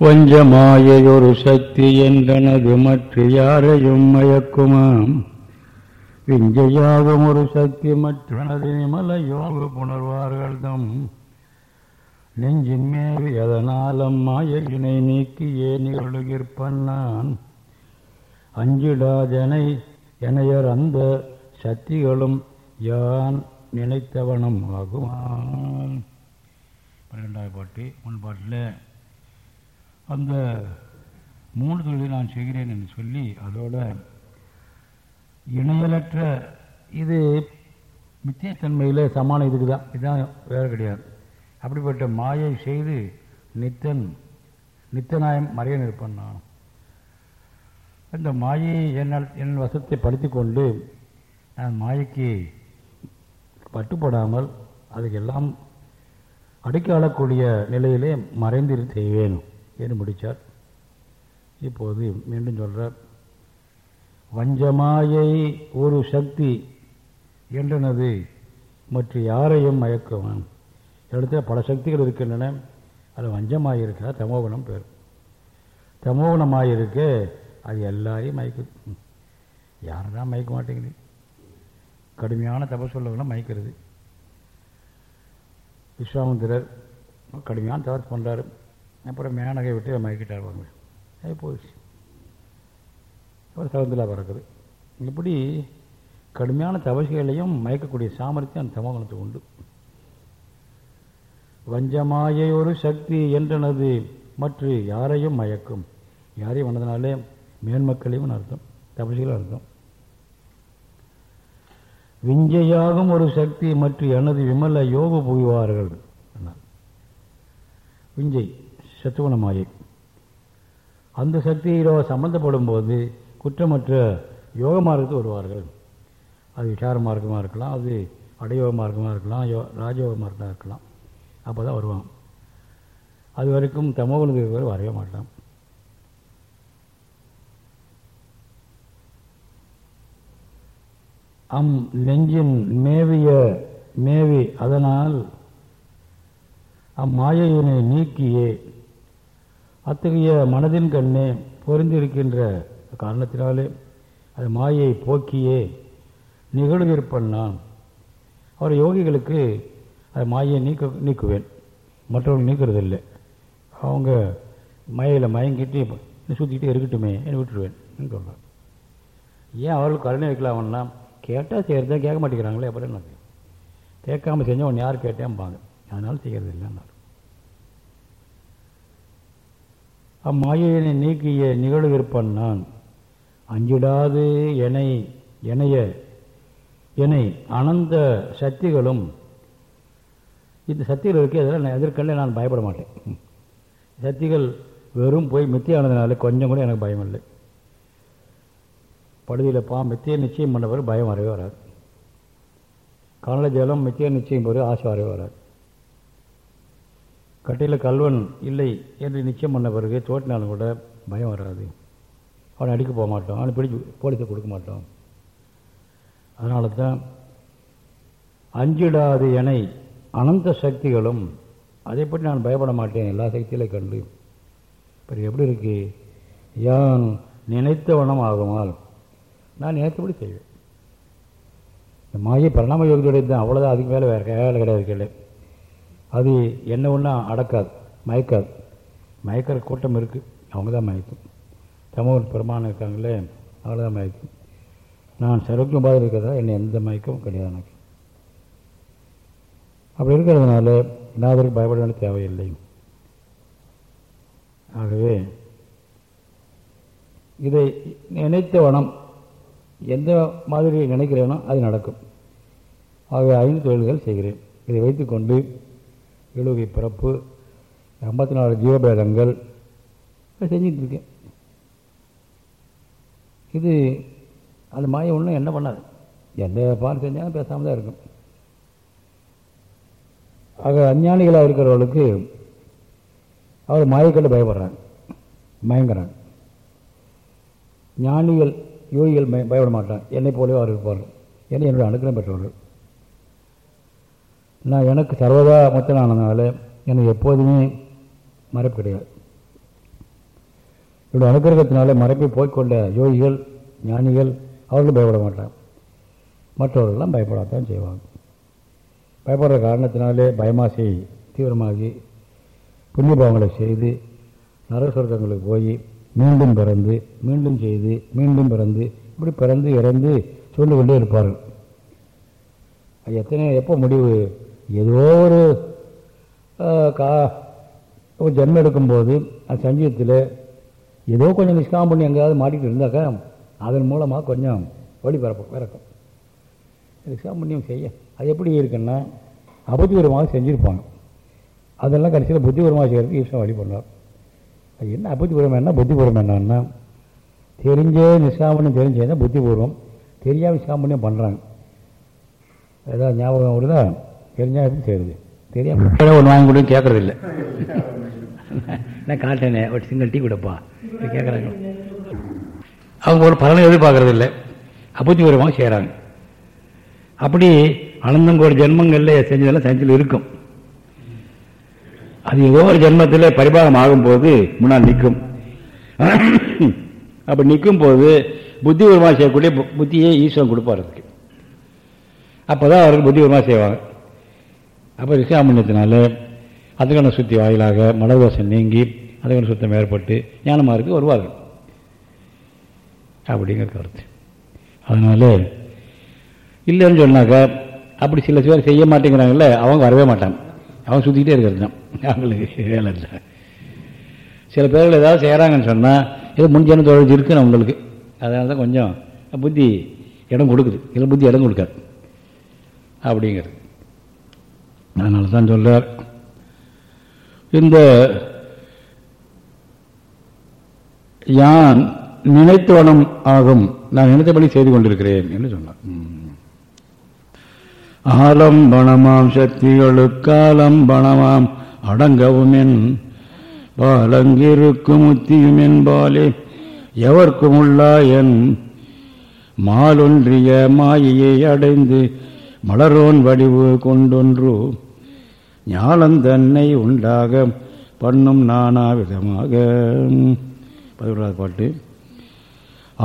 வஞ்சமாயொரு சக்தி என்றனது மற்ற யாரையும் மயக்குமாம். விஞ்சையாகும் ஒரு சக்தி மற்றனது நிமல யோக புணர்வார்கள் தம் நெஞ்சின் மேல் எதனாலும் மாயையினை நீக்கியே நிகழ்கிற்பன் நான் அஞ்சிடாதனை எனையர் அந்த சக்திகளும் யான் நினைத்தவனும் ஆகுமான் பன்னிரெண்டாவது பாட்டு முன்பாட்டில் அந்த மூணு தொழிலை நான் செய்கிறேன் என்று சொல்லி அதோட இணையலற்ற இது நித்தியத்தன்மையில் சமான இதுக்கு தான். இதுதான் வேறு கிடையாது. அப்படிப்பட்ட மாயை செய்து நித்தன் நித்தநாயம் மறைய நிற்பன் நான் மாயை என்னால் என் வசத்தை படுத்தி கொண்டு நான் மாயைக்கு பட்டுப்படாமல் அதுக்கெல்லாம் அடிக்காளக்கூடிய நிலையிலே மறைந்து செய்வேன் முடித்தார் இப்போது மீண்டும் சொல்கிறார் வஞ்சமாயை ஒரு சக்தி என்றனது மற்ற யாரையும் மயக்குவான் இடத்துல பல சக்திகள் இருக்கின்றன. அது வஞ்சமாக இருக்கா தமோகுணம் பேர். தமோகுணமாக இருக்க அது எல்லாரையும் மயக்குது யாரெல்லாம் மயக்க மாட்டேங்குது? கடுமையான தபசுள்ளவங்களும் மயக்கிறது. விஸ்வாமந்திரர் கடுமையான தவறு பண்ணுறாரு அப்புறம் மேனகை விட்டு மயக்கிட்டார் வாங்க அது போயிடுச்சு. அப்புறம் சகுந்தலா பிறக்குது. இப்படி கடுமையான தவசிகளையும் மயக்கக்கூடிய சாமர்த்தியம் அந்த தமோகுணத்துக்கு உண்டு. வஞ்சமாய ஒரு சக்தி என்றனது மற்ற யாரையும் மயக்கும். யாரையும் வந்ததுனாலே மேன்மக்களையும் அர்த்தம் தபசிகளும் அர்த்தம். விஞ்சையாகும் ஒரு சக்தி மற்றும் எனது விமல யோக புகுவார்கள் விஞ்சை. சத்துவன மாயை அந்த சக்தியிலோ சம்பந்தப்படும் போது குற்றமற்ற யோக மார்க்கத்துக்கு வருவார்கள். அது விசார மார்க்கமாக இருக்கலாம் அது அடையோக மார்க்கமாக இருக்கலாம் யோ ராஜயோக மார்க்கமாக இருக்கலாம். அப்போ தான் வருவான். அது வரைக்கும் தமோகுணத்துக்கு வரவே மாட்டான். அம் நெஞ்சின் மேவிய மேவி அதனால் அம்மாயையினை நீக்கியே அத்தகைய மனதின் கண்ணே பொருந்திருக்கின்ற காரணத்தினாலே அது மாயை போக்கியே நிகழ்விருப்பன் நான் அவர் யோகிகளுக்கு அது மாயை நீக்க நீக்குவேன். மற்றவர்கள் நீக்கிறதில்லை. அவங்க மயையில் மயங்கிட்டு சுற்றிக்கிட்டே இருக்கட்டுமே என்று விட்டுருவேன் சொல்கிறார் ஏன் அவர்களுக்கு கருணை வைக்கலாம்னா கேட்டால் செய்கிறத கேட்க மாட்டேங்கிறாங்களே அப்புறம் என்ன கேட்காம செஞ்சால் ஒன்று யார் கேட்டேன்பாங்க அதனால் செய்கிறது இல்லைன்னா அம்மாயினை நீக்கிய நிகழ்விருப்பன் நான் அஞ்சிடாது எனை எனைய என்னை அனந்த சக்திகளும் இந்த சக்திகள் இருக்கு அதெல்லாம் எதிர்கண்டே நான் பயப்பட மாட்டேன். சக்திகள் வெறும் போய் மித்தியானதுனால கொஞ்சம் கூட எனக்கு பயம் இல்லை. படுதியில் பா மித்திய நிச்சயம் பண்ண பிறகு பயம் வரவே வராது. காணல ஜலம் மித்திய நிச்சயம் பிறகு ஆசை வரவே வராது. கட்டையில் கல்வன் இல்லை என்று நிச்சயம் பண்ண பிறகு தோட்டினாலும் கூட பயம் வராது. அவனை அடிக்க போக மாட்டோம். அவனை பிடிச்சி போலீஸை கொடுக்க மாட்டோம். அதனால தான் அஞ்சிடாது என அனந்த சக்திகளும் அதை பற்றி நான் பயப்பட மாட்டேன். எல்லா சக்தியிலையும் கண்டு. இப்போ எப்படி இருக்கு? யான் நினைத்தவனம் ஆகுமால் நான் நினைத்தபடி செய்வேன். இந்த மாயை பரிணாம யோகத்துடைய தான் அவ்வளோதான் அதுக்கு மேலே வேறு வேலை கிடையாது கேள்வி அது என்ன ஒன்றும் அடக்காது மயக்காது. மயக்கிற கூட்டம் இருக்குது அவங்க தான் மயக்கும். தமிழ் பெருமானம் இருக்காங்களே அவ்வளோதான் மயக்கும். நான் சரோக்கியம் பாதை இருக்கிறதா? என்னை எந்த மயக்கமும் கிடையாது எனக்கு. அப்படி இருக்கிறதுனால நாதருக்கு பயப்பட வேண்டிய தேவையில்லை. ஆகவே இதை நினைத்த வனம் எந்த மாதிரி நினைக்கிறேனோ அது நடக்கும். ஆகவே ஐந்து தொழில்கள் செய்கிறேன். இதை வைத்துக்கொண்டு எழுவகை பிறப்பு ஐம்பத்தி நாலு ஜீவபேதங்கள் செஞ்சுட்டு இருக்கேன். இது அந்த மாய ஒன்றும் என்ன பண்ணாது. எந்த பால் செஞ்சாலும் பேசாமல் தான் இருக்கும். ஆக அஞ்ஞானிகளாக இருக்கிறவர்களுக்கு அவர் மாயக்கண்டு பயப்படுறாங்க. மயங்குறாங்க. ஞானிகள் யோகிகள் பயப்பட மாட்டாங்க. என்னை போலவே அவர் இருப்பார்கள். என்னை என்னுடைய அனுகிரகம் பெற்றவர்கள். நான் எனக்கு சர்வதா மத்தனானதுனால எனக்கு எப்போதுமே மறைப்பு கிடையாது. இப்படி அனுக்கிரகத்தினாலே மறைப்பை போய்க்கொண்ட யோகிகள் ஞானிகள் அவர்களும் பயப்பட மாட்டாங்க. மற்றவர்கள்லாம் பயப்படத்தான் செய்வாங்க. பயப்படுற காரணத்தினாலே பயமாசை தீவிரமாகி புண்ணிய பாவங்களை செய்து நரக போய் மீண்டும் பிறந்து மீண்டும் செய்து மீண்டும் பிறந்து இப்படி பிறந்து இறந்து சொல்லி கொண்டே இருப்பார்கள். எத்தனை எப்போ முடிவு ஏதோ ஒரு கா ஒரு ஜென்மம் எடுக்கும்போது அது சஞ்சீவத்தில் ஏதோ கொஞ்சம் நிஷ்காம் பண்ணி எங்கேயாவது மாட்டிகிட்டு இருந்தாக்கா அதன் மூலமாக கொஞ்சம் வழி பிறப்பு பிறக்கும். நிஷ்காம் பண்ணியும் செய்ய. அது எப்படி இருக்குன்னா அபத்திபூர்வமாக செஞ்சுருப்பாங்க. அதெல்லாம் கடைசியில் புத்திபூர்வமாக செய்கிறதுக்கு ஈஸ்வரன் வழி பண்ணுவார். அது என்ன அபத்திபூர்வம் என்ன புத்திபூர்வம் என்னன்னா தெரிஞ்சே நிஷ்காமணியம் தெரிஞ்சேன்னா புத்திபூர்வம் தெரியாமல் நிஷ்காமணியம் பண்ணுறாங்க ஏதாவது ஞாபகம் வருதா? தெரிஞ்சா எப்படி செய்யுது தெரியாமல் ஒன்று வாங்கி கொடுன்னு கேட்கறதில்ல நான் காட்டேனே ஒரு சிங்கிள் டீ கொடுப்பா. கேட்குறாங்க அவங்க ஒரு பலனை எதிர்பார்க்கறது இல்லை அபத்திபூர்வமாக செய்கிறாங்க அப்படி அனந்தங்கோட ஜென்மங்களில் செஞ்சதெல்லாம் சைன்ஸில் இருக்கும். அது ஏதோ ஒரு ஜென்மத்தில் பரிபாகம் ஆகும்போது முன்னால் நிற்கும். அப்படி நிற்கும் போது புத்திபூர்வமாக செய்யக்கூடிய புத்தியை ஈஸ்வரன் கொடுப்பார் அதுக்கு. அப்போ தான் அவருக்கு புத்திபூர்வமாக செய்வாங்க. அப்போ ரிஷாமண்யத்தினால அதுக்கான சுத்தி வாயிலாக மனதோஷம் நீங்கி அதுக்கான சுத்தம் ஏற்பட்டு ஞானமாருக்கு வருவார்கள். அப்படிங்கிற கருத்து. அதனால இல்லைன்னு சொன்னாக்கா அப்படி சில பேர் செய்ய மாட்டேங்கிறாங்கல்ல அவங்க வரவே மாட்டாங்க. அவங்க சுற்றிக்கிட்டே இருக்கிறது தான். அவங்களுக்கு வேலை இல்லை. சில பேர்கள் ஏதாவது செய்கிறாங்கன்னு சொன்னால் ஏதோ முன்ஜன தொழில் இருக்குன்னு அவங்களுக்கு. அதனால தான் கொஞ்சம் புத்தி இடம் கொடுக்குது. இல்லை புத்தி இடம் கொடுக்காது. அப்படிங்கிறது. அதனால தான் சொல்றார். இந்த யான் நினைத்தவனம் ஆகும். நான் நினைத்தபடி செய்து கொண்டிருக்கிறேன் என்று சொன்னார். ஆலம்பணமாம் சக்திகளுக்காலம் பணமாம் அடங்கவும் என் பாலங்கிருக்கும் முத்தியும் என்பாலே எவர்க்கும் உள்ளா என் மாலொன்றிய மாயையை அடைந்து மலரோன் வடிவு கொண்டொன்று ஞானந்தன்னை உண்டாக பண்ணும் நானா விதமாக பதினோராவது பாட்டு.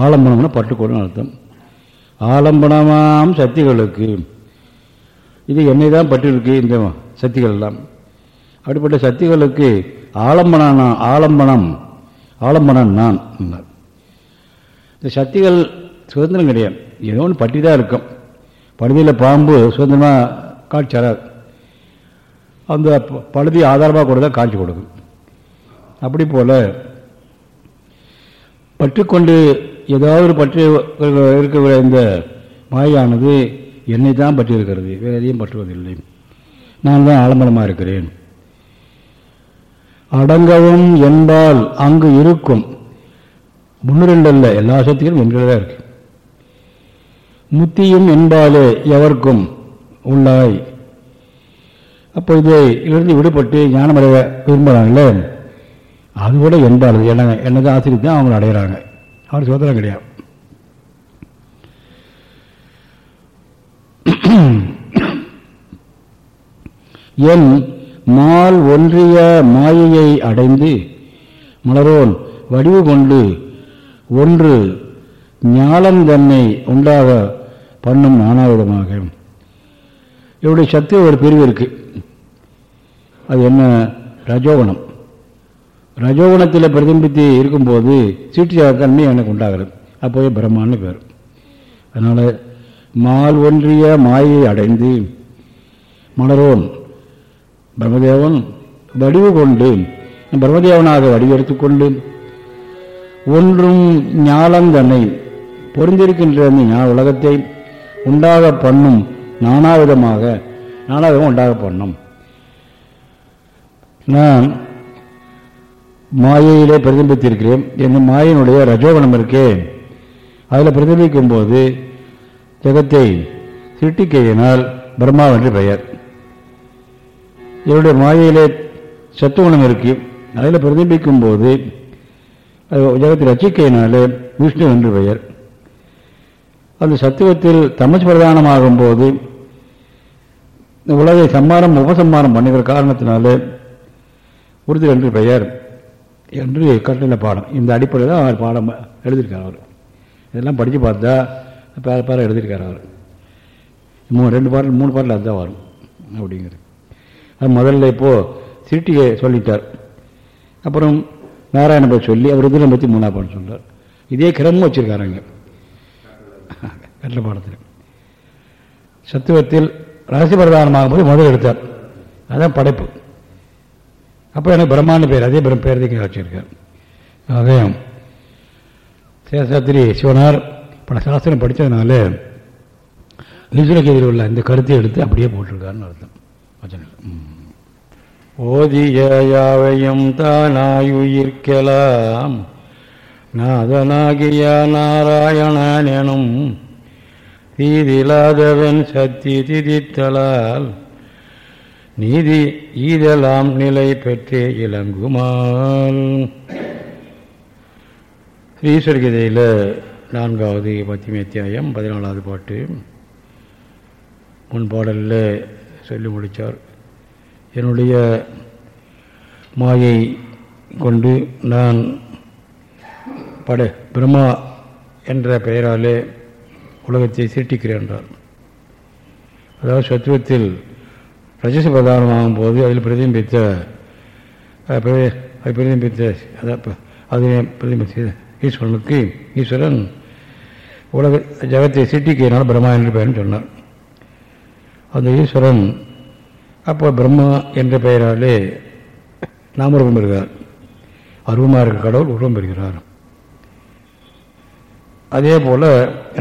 ஆலம்பனம்னா பட்டுக்கோடுன்னு அர்த்தம். ஆலம்பனமாம் சக்திகளுக்கு. இது என்னை தான் பட்டிருக்கு இந்த சக்திகள் எல்லாம் அப்படிப்பட்ட சக்திகளுக்கு ஆலம்பனா ஆலம்பனம் ஆலம்பனம் நான் இந்த சக்திகள் சுதந்திரம் கிடையாது. ஏதோ ஒன்று பட்டி தான் இருக்கும். படுதியில் பாம்பு சுதந்திரமாக காட்சி அந்த ப- பழுதி ஆதாரமாக கூட தான் காட்சி கொடுக்கும் அப்படி போல பற்றுக்கொண்டு ஏதாவது ஒரு பற்றி இருக்கிற இந்த மாயானது என்னை தான் பற்றி இருக்கிறது வேறு எதையும் பற்றுவதில்லை. நான் தான் ஆலம்பரமாக இருக்கிறேன். அடங்கவும் என்பால் அங்கு இருக்கும். முன்னிரண்டல்ல எல்லா சக்திகளும் என்கிறதா இருக்கு. முத்தியும் என்பாலே எவர்க்கும் உள்ளாய் அப்போ இதை இதிலிருந்து விடுபட்டு ஞானமடைய விரும்புகிறாங்களே அது கூட என்பாள் என்ன என்னது ஆசிரியர் தான் அவங்களை அடைகிறாங்க அவர் சுதந்திரம் கிடையாது. என் மால் ஒன்றிய மாயையை அடைந்து மலரோன் வடிவு கொண்டு ஒன்று ஞாலம் தன்னை உண்டாக பண்ணும் நானாவிடமாக. இவருடைய சக்தி ஒரு பிரிவு இருக்கு. அது என்ன? ரஜோகுணம். ரஜோகுணத்தில் பிரதிபித்து இருக்கும்போது சீட்டு எனக்கு உண்டாகிறது. அப்போவே பிரம்மான்னு பேர். அதனால் மால் ஒன்றிய மாயை அடைந்து மலரோன் பிரம்மதேவன் வடிவு கொண்டு பிரம்மதேவனாக வடிவெடுத்துக்கொண்டு ஒன்றும் ஞானம் தன்னை பொருந்திருக்கின்ற அந்த ஞான உலகத்தை உண்டாக பண்ணும் நானாவிதமாக நானாவிதம் உண்டாக பண்ணும். நான் மாயையிலே பிரதிபித்திருக்கிறேன் என் மாயினுடைய ரஜோகுணம் இருக்கே. அதில் பிரதிபிக்கும் போது ஜெகத்தை சிருட்டிக்கையினால் பிரம்மாவென்று பெயர். என்னுடைய மாயையிலே சத்துவகுணம் இருக்கு. அதில் பிரதிபிக்கும் போது அது ஜெகத்தை ரச்சிக்கையினாலே விஷ்ணு என்று பெயர். அந்த சத்துவத்தில் தமஸ் பிரதானமாகும் போது இந்த உலகை சம்மாரம் உபசம்மானம் பண்ணுகிற காரணத்தினாலே உறுதி என்று பெயர் என்று கட்டின பாடம் இந்த அடிப்படையில் தான் அவர் பாடம் எழுதியிருக்கார் அவர். இதெல்லாம் படித்து பார்த்தா பேர பேர எழுதியிருக்கார் அவர். மூணு ரெண்டு பாடல் மூணு பாடல் அதுதான் வரும் அப்படிங்கிறது. அது முதல்ல இப்போது சிருட்டியை சொல்லிட்டார். அப்புறம் நாராயண பற்றி சொல்லி அவர் ருதிரம் பற்றி மூணா பாடம் சொல்கிறார் இதே கிரமம் வச்சுருக்காருங்க கட்டில பாடத்தில். சத்துவத்தில் ரகசிய பிரதானமாகும் போது முதல் எடுத்தார். அதுதான் படைப்பு. அப்போ எனக்கு பிரம்மாண்ட பேர் அதே பிரம் தான் வச்சிருக்கார் அதே சேஷாத்திரி சிவனார் பல சாஸ்திரம் படித்ததுனால ஈஸ்வரகேதியில் உள்ள இந்த கருத்தை எடுத்து அப்படியே போட்டிருக்காருன்னு அர்த்தம். வச்சனம் ஓதிய யாவையும் தானாயுயிர்க்கலாம் நாதனாகிய நாராயணனும் தீதிலாதவன் சத்தி திதித்தலால் நீதி ஈதெல்லாம் நிலை பெற்றே இளங்குமால். ஸ்ரீஸ்வரகீதையில் நான்காவது பத்திமி அத்தியாயம் பதினாலாவது பாட்டு. முன்பாடலில் சொல்லி முடித்தார் என்னுடைய மாயை கொண்டு நான் பட பிரம்மா என்ற பெயராலே உலகத்தை சீட்டிக்கிறேன் என்றார். அதாவது சத்துவத்தில் ரஜச பிரதானமாகும் போது அதில் பிரதிபித்த அது பிரதிபித்த அதான் பிரதிபித்த ஈஸ்வரனுக்கு ஈஸ்வரன் உலக ஜகத்தை சிட்டிக்கிறனால பிரம்மா என்று பெயர்னு சொன்னார். அந்த ஈஸ்வரன் அப்போ பிரம்மா என்ற பெயராலே நாமரூபம் பெறுகிறார். அருவமாக இருக்க கடவுள் உருவம் பெறுகிறார். அதே போல்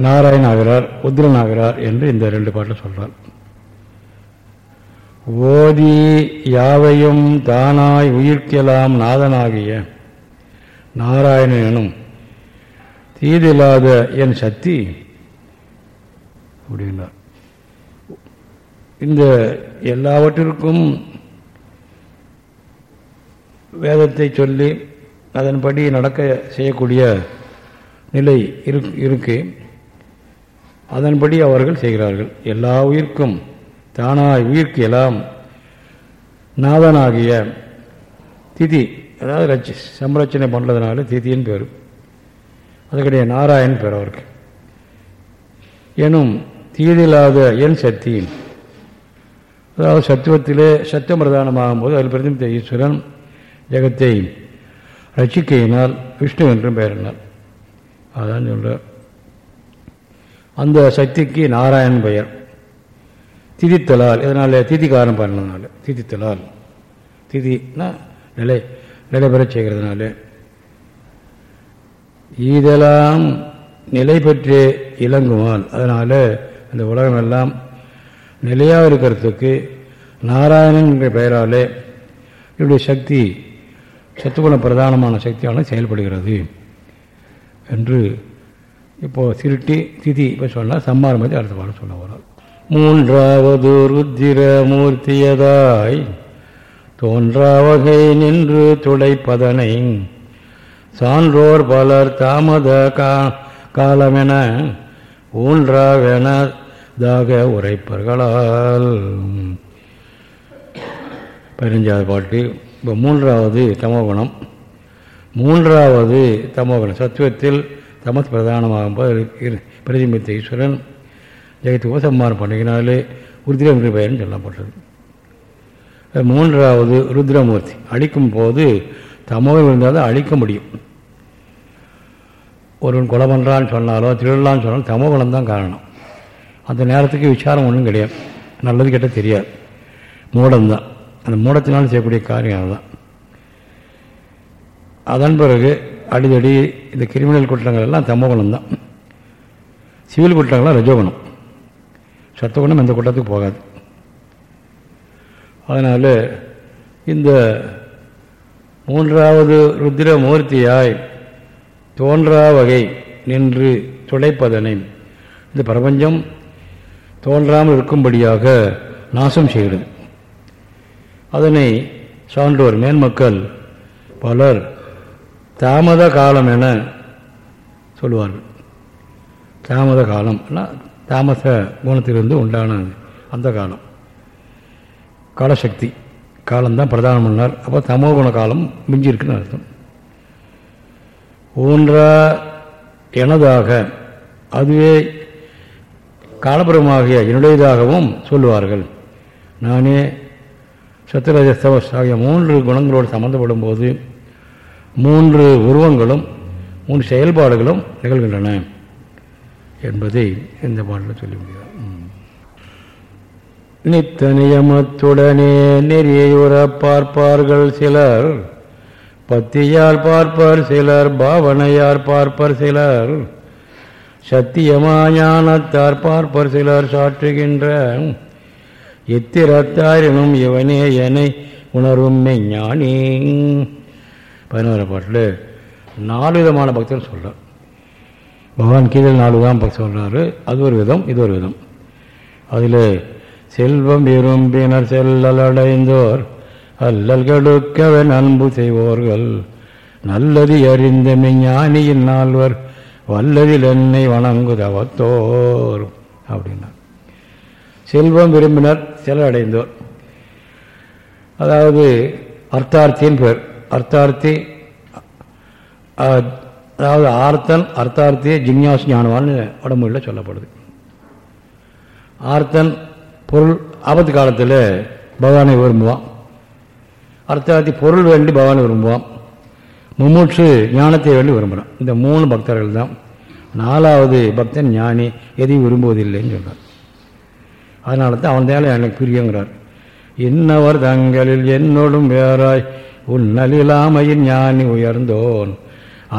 நாராயணன் ஆகிறார் உத்ரன் ஆகிறார் என்று இந்த ரெண்டு பாட்டில் சொல்கிறார் ஓதி யாவையும் தானாய் உயிர்க்கலாம் நாதனாகிய நாராயணன் எனும் தீதில்லாத என் சக்தி அப்படின்னார். இந்த எல்லாவற்றிற்கும் வேதத்தை சொல்லி அதன்படி நடக்க செய்யக்கூடிய நிலை இருக்கு. அதன்படி அவர்கள் செய்கிறார்கள். எல்லா உயிர்க்கும் தானாய் உயிர்க்கு எல்லாம் நாதனாகிய திதி அதாவது ரச்சி சம்ரட்சணை பண்ணுறதுனால திதின்னு பேர். அது நாராயண் பேர் அவருக்கு. எனும் தீதில்லாத என் சக்தி அதாவது சத்துவத்திலே சத்தியம் பிரதானமாகும் போது அதில் பிரதிநித்த ஈஸ்வரன் ஜெகத்தை ரட்சிக்கையினால் விஷ்ணு என்றும் பெயரினார் அதான் சொல்கிறார் அந்த சக்திக்கு நாராயணன் பெயர். திதித்தலால் இதனால் திதி காரணம் பண்ணதுனால. திதித்தலால் திதினா நிலை நிலைபெறச் செய்கிறதுனால. இதெல்லாம் நிலை பெற்று இலங்குமால் அதனால் அந்த உலகமெல்லாம் நிலையாக இருக்கிறதுக்கு நாராயணன் என்ற பெயராலே இவருடைய சக்தி சத்துகுண பிரதானமான சக்தியான செயல்படுகிறது என்று இப்போது திருட்டி திதி இப்போ சொன்னால் சம்மாரம் பற்றி அடுத்த பாடம் சொல்ல வரார் மூன்றாவது ருத்திரமூர்த்தியதாய் தோன்றாவகை நின்று துடைப்பதனை சான்றோர் பலர் தாமத கா காலமென ஊன்றாவெனதாக உரைப்பர்களால். பதினஞ்சாவது பாட்டு. இப்போ மூன்றாவது தமோகுணம். மூன்றாவது தமோகுணம். சத்துவத்தில் தமஸ் பிரதானமாகும் பிரதிபித்த ஈஸ்வரன் ஜெயத்து உபசம்மானம் பண்ணிக்கினாலே ருத்ரம் பெயர்னு சொல்லப்பட்டது. மூன்றாவது ருத்ரமூர்த்தி. அழிக்கும் போது தமோகம் இருந்தால் தான் அழிக்க முடியும். ஒருவன் கொலை பண்ணுறான்னு சொன்னாலோ திருடலான்னு சொன்னாலும் தமோகுணம் தான் காரணம். அந்த நேரத்துக்கு விசாரம் ஒன்றும் கிடையாது. நல்லது கிட்ட தெரியாது. மூடம்தான் அந்த மூடத்தினால் செய்யக்கூடிய காரியம் அதுதான். அதன் பிறகு அடிதடி இந்த கிரிமினல் குற்றங்கள் எல்லாம் தமோகுணம் தான். சிவில் குற்றங்கள்லாம் ரஜோகுணம். சத்தகுணம் எந்த கூட்டத்துக்கு போகாது. அதனால் இந்த மூன்றாவது ருத்திர மூர்த்தியாய் தோன்றா வகை நின்று துடைப்பதனை இந்த பிரபஞ்சம் தோன்றாமல் இருக்கும்படியாக நாசம் செய்கிறது. அதனை சான்றோர் மேன்மக்கள் பலர் தாமத காலம் என சொல்லுவார்கள். தாமத காலம் தாமச குணத்திலிருந்து உண்டான அந்த காலம். காலசக்தி. காலம்தான் பிரதானம் பண்ணார் அப்போ தமோ குண காலம் மிஞ்சிருக்குன்னு அர்த்தம். ஊன்றா எனதாக அதுவே காலபுரமாகிய என்னுடையதாகவும் சொல்லுவார்கள். நானே சத்துரஜஸ்தவஸ் ஆகிய மூன்று குணங்களோடு சம்மந்தப்படும் போது மூன்று உருவங்களும் மூன்று செயல்பாடுகளும் நிகழ்கின்றன. என்பதை இந்த பாடலில் சொல்லி முடியாது. நித்த நியமத்துடனே நெறியுற பார்ப்பார்கள் சிலர் பத்தியால் பார்ப்பர் சிலர் பாவனையார் பார்ப்பர் சிலர் சத்தியமாஞானத்தார் பார்ப்பர் சிலர் சாற்றுகின்ற எத்திரத்தாரினும் இவனே என உணரும் மெஞ்ஞானி. பதினோரு பாட்டில் நாலு விதமான பக்தர்கள் சொல்கிறார் பகவான் கீழே நாலு தான் சொல்கிறாரு அது ஒரு விதம் இது ஒரு விதம். அதில் செல்வம் விரும்பினர் செல்லல் அடைந்தோர் அல்லல் கெடுக்கவன் அன்பு செய்வோர்கள். நல்லது அறிந்த மெஞ்ஞானியின் நால்வர் வல்லதில் என்னை வணங்குதவத்தோர் அப்படின்னா. செல்வம் விரும்பினர் செல்லடைந்தோர் அதாவது அர்த்தார்த்தியின் பேர். அர்த்தார்த்தி அதாவது ஆர்த்தன் அர்த்தார்த்திய ஜிக்ஞாஸ் ஞானவான்னு உடம்புகளில் சொல்லப்படுது. ஆர்த்தன் பொருள் ஆபத்து காலத்தில் பகவானை விரும்புவான். அர்த்தார்த்தி பொருள் வேண்டி பகவானை விரும்புவான். மும்மூற்று ஞானத்தை வேண்டி விரும்புகிறான் இந்த மூணு பக்தர்கள் தான். நாலாவது பக்தன் ஞானி எதையும் விரும்புவதில்லைன்னு சொல்கிறார் அதனால தான் அவன் தேவை எனக்கு பிரியங்கிறார். இன்னவர் தங்களில் என்னோடும் வேறாய் உன் நலிலாமையின் ஞானி உயர்ந்தோன்.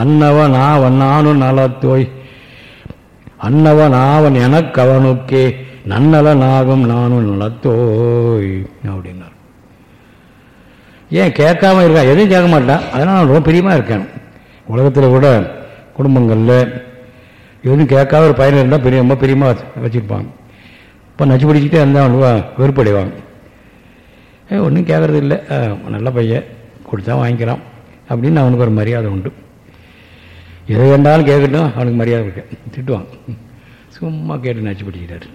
அன்னவன் ஆவன் நானும் நலத்தோய். அன்னவன் ஆவன் எனக்கு அவனுக்கே நன்னலனாகும் நானும் நலத்தோய் அப்படின்னார். ஏன் கேட்காம இருக்கான் எதையும் கேட்க மாட்டான். அதனால் நான் ரொம்ப பிரியமாக இருக்கேன். உலகத்தில் கூட குடும்பங்களில் எதுவும் கேட்காத ஒரு பையன் இருந்தால் பெரிய ரொம்ப பிரியமாக வச்சுருப்பாங்க இப்போ நச்சு பிடிச்சிட்டே இருந்தால் அவங்க வெறுப்படைவாங்க ஒன்றும் கேட்குறது இல்லை. நல்ல பையன் கொடுத்தா வாங்கிக்கிறான். அப்படின்னு அவனுக்கு ஒரு மரியாதை உண்டு. எதை வேண்டாலும் கேட்கட்டும் அவனுக்கு மரியாதை கொடுக்க. திட்டுவான். சும்மா கேட்டு நச்சு பிடிக்கிறாரு.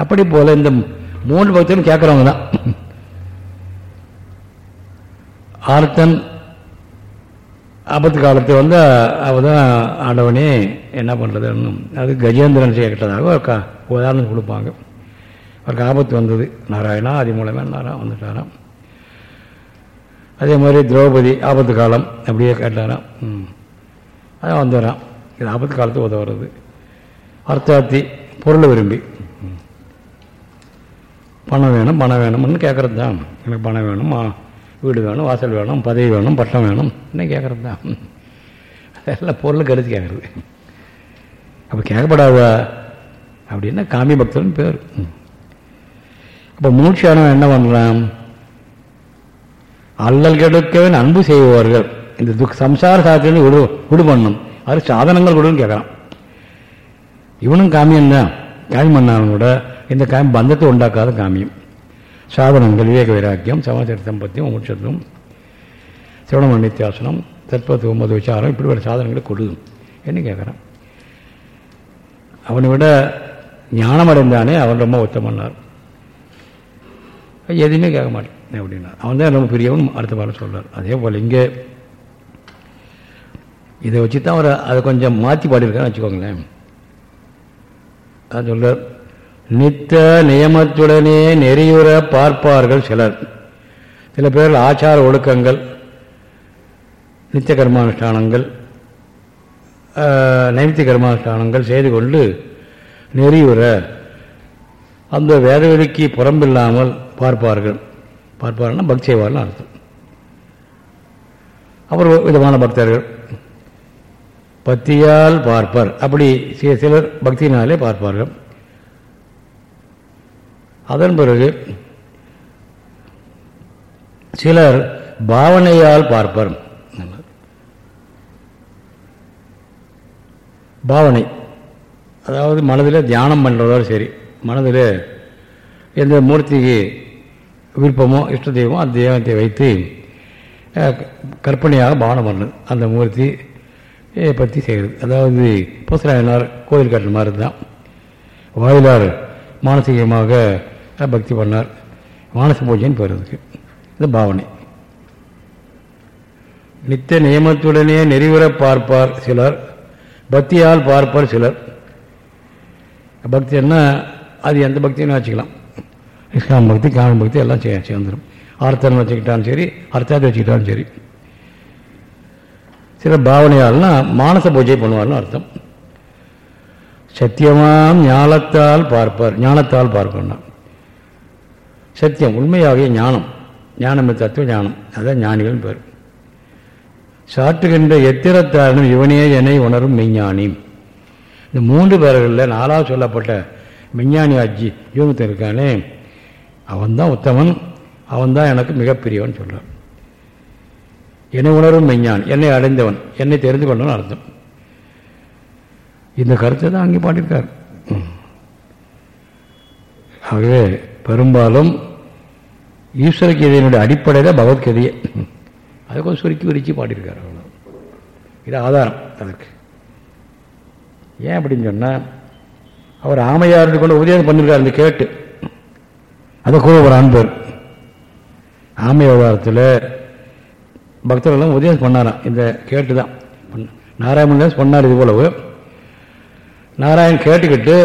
அப்படி போல் இந்த மூன்று பக்தரும் கேட்குறவங்க தான். ஆர்த்தன் ஆபத்து காலத்தில் வந்து அவள் தான் ஆண்டவனே என்ன பண்ணுறதுன்னு அது கஜேந்திரன் கேட்டதாக ஒரு கா உதாரணம் கொடுப்பாங்க. அவருக்கு ஆபத்து வந்தது. நாராயணா அது மூலமே நாரா வந்துட்டாராம். அதே மாதிரி திரௌபதி ஆபத்து காலம் அப்படியே கேட்டாராம். அதான் வந்துடுறான். இது ஆபத்து காலத்துக்கு உதவுறது அர்த்தாத்தி பொருளை விரும்பி. பணம் வேணும் பணம் வேணும்னு கேட்குறது தான். எனக்கு பணம் வேணும்? வீடு வேணும் வாசல் வேணும் பதவி வேணும் பட்டம் வேணும் என்ன கேட்குறது தான். அதெல்லாம் பொருள் கருத்து கேட்குறது அப்போ கேட்கப்படாதா அப்படின்னா காமி பக்தர்னு பேர். அப்போ மூழ்ச்சியானவன் என்ன பண்ணலாம் அல்லல் கெடுக்கவன் அன்பு செய்வார்கள் இந்த துக் சம்சார சாத்திரம் விடு விடு பண்ணும். அது சாதனங்கள் கொடுன்னு கேட்குறான் இவனும் காமியம் தான். காமி பண்ணாலும் கூட இந்த காமி பந்தத்தை உண்டாக்காத காமியம். சாதனங்கள் விவேக வைராக்கியம் சமாச்சார சம்பத்தியம் மூச்சத்துவம் சிவனம நித்தியாசனம் தற்பத்து ஒன்பது விசாரம் இப்படி ஒரு சாதனங்களை கொடுக்கும் என்ன கேட்குறான் அவனை விட ஞானம் அடைந்தானே அவன் ரொம்ப உத்தமன்னார் எதுவுமே கேட்க மாட்டேன் அப்படின்னா அவன் தான் ரொம்ப பெரியவன் அடுத்த பாடம் சொல்கிறார் அதே போல் இங்கே இதை வச்சு தான் அவர் அதை கொஞ்சம் மாற்றி பாடியிருக்காருன்னு வச்சுக்கோங்களேன். அது சொல்கிறார் நித்த நியமத்துடனே நெறியுற பார்ப்பார்கள் சிலர். சில பேர் ஆச்சார ஒழுக்கங்கள் நித்திய கர்மானுஷ்டானங்கள் நைமித்திய கர்மானுஷ்டானங்கள் செய்து கொண்டு நெறியுற அந்த வேதவெளிக்கு புறம்பில்லாமல் பார்ப்பார்கள். பார்ப்பார்கள்னா பக்தி செய்வார்கள் அர்த்தம். அப்புறம் விதமான பக்தர்கள். பக்தியால் பார்ப்பார். அப்படி சிலர் பக்தியினாலே பார்ப்பார்கள். அதன் பிறகு சிலர் பாவனையால் பார்ப்பர். பாவனை. அதாவது மனதில் தியானம் பண்ணுறதோடு சரி மனதில் எந்த மூர்த்திக்கு விருப்பமோ இஷ்ட தெய்வமோ அந்த தெய்வத்தை வைத்து கற்பனையாக பாவனை பண்ணுது அந்த மூர்த்தி பற்றி செய்கிறது அதாவது பூசலாயனார் கோயில் கட்டுற மாதிரி தான் வாயிலார் மானசீகமாக பக்தி பண்ணார். மானச பூஜைன்னு போகிறதுக்கு இது பாவனை. நித்த நியமத்துடனே நெறிவுற பார்ப்பார் சிலர். பக்தியால் பார்ப்பார் சிலர். பக்தின்னா அது எந்த பக்தியும் வச்சுக்கலாம். இஸ்லாம் பக்தி காமன் பக்தி எல்லாம் சேர்ந்துடும் அர்த்தம் வச்சுக்கிட்டாலும் சரி அர்த்தத்தை வச்சுக்கிட்டாலும் சரி. சில பாவனையால்னா மானச பூஜை பண்ணுவார்னு அர்த்தம். சத்தியமாம் ஞானத்தால் பார்ப்பார் ஞானத்தால் பார்க்கணும்னா. சத்தியம் உண்மையாகிய ஞானம். ஞானம் தத்துவ ஞானம். அதான் ஞானிகள் பேர். சாற்றுகின்ற எத்திரத்தாரனும் இவனே என்னை உணரும் மெய்ஞானி. இந்த மூன்று பேர்களில் நாலாவது சொல்லப்பட்ட மெஞ்ஞானி அஜி யூகத்தில் இருக்கானே அவன்தான் உத்தமன் அவன்தான் எனக்கு மிகப்பெரியவன் சொல்கிறான் என்னை உணரும் மெஞ்ஞான் என்னை அடைந்தவன் என்னை தெரிந்து கொண்டவன் அர்த்தம். இந்த கருத்தை தான் அங்கே பாடியிருக்கார். ஆகவே பெரும்பாலும் ஈஸ்வர கீதையினுடைய அடிப்படையில் பகவத்கீதையே. அதை கொஞ்சம் சுருக்கி விரிச்சு பாடியிருக்கார் அவ்வளோ இது ஆதாரம் அதற்கு ஏன் அப்படின்னு சொன்னால் அவர் ஆமையாருக்கு கொண்டு உதயம் பண்ணியிருக்கார் அந்த கேட்டு. அதை கூட ஒரு அன்பர். ஆமை விவகாரத்தில் பக்தர்கள்லாம் உதயம் பண்ணாராம். இந்த கேட்டு தான் நாராயணன் சொன்னார் இது போலவு. நாராயண் கேட்டுக்கிட்டு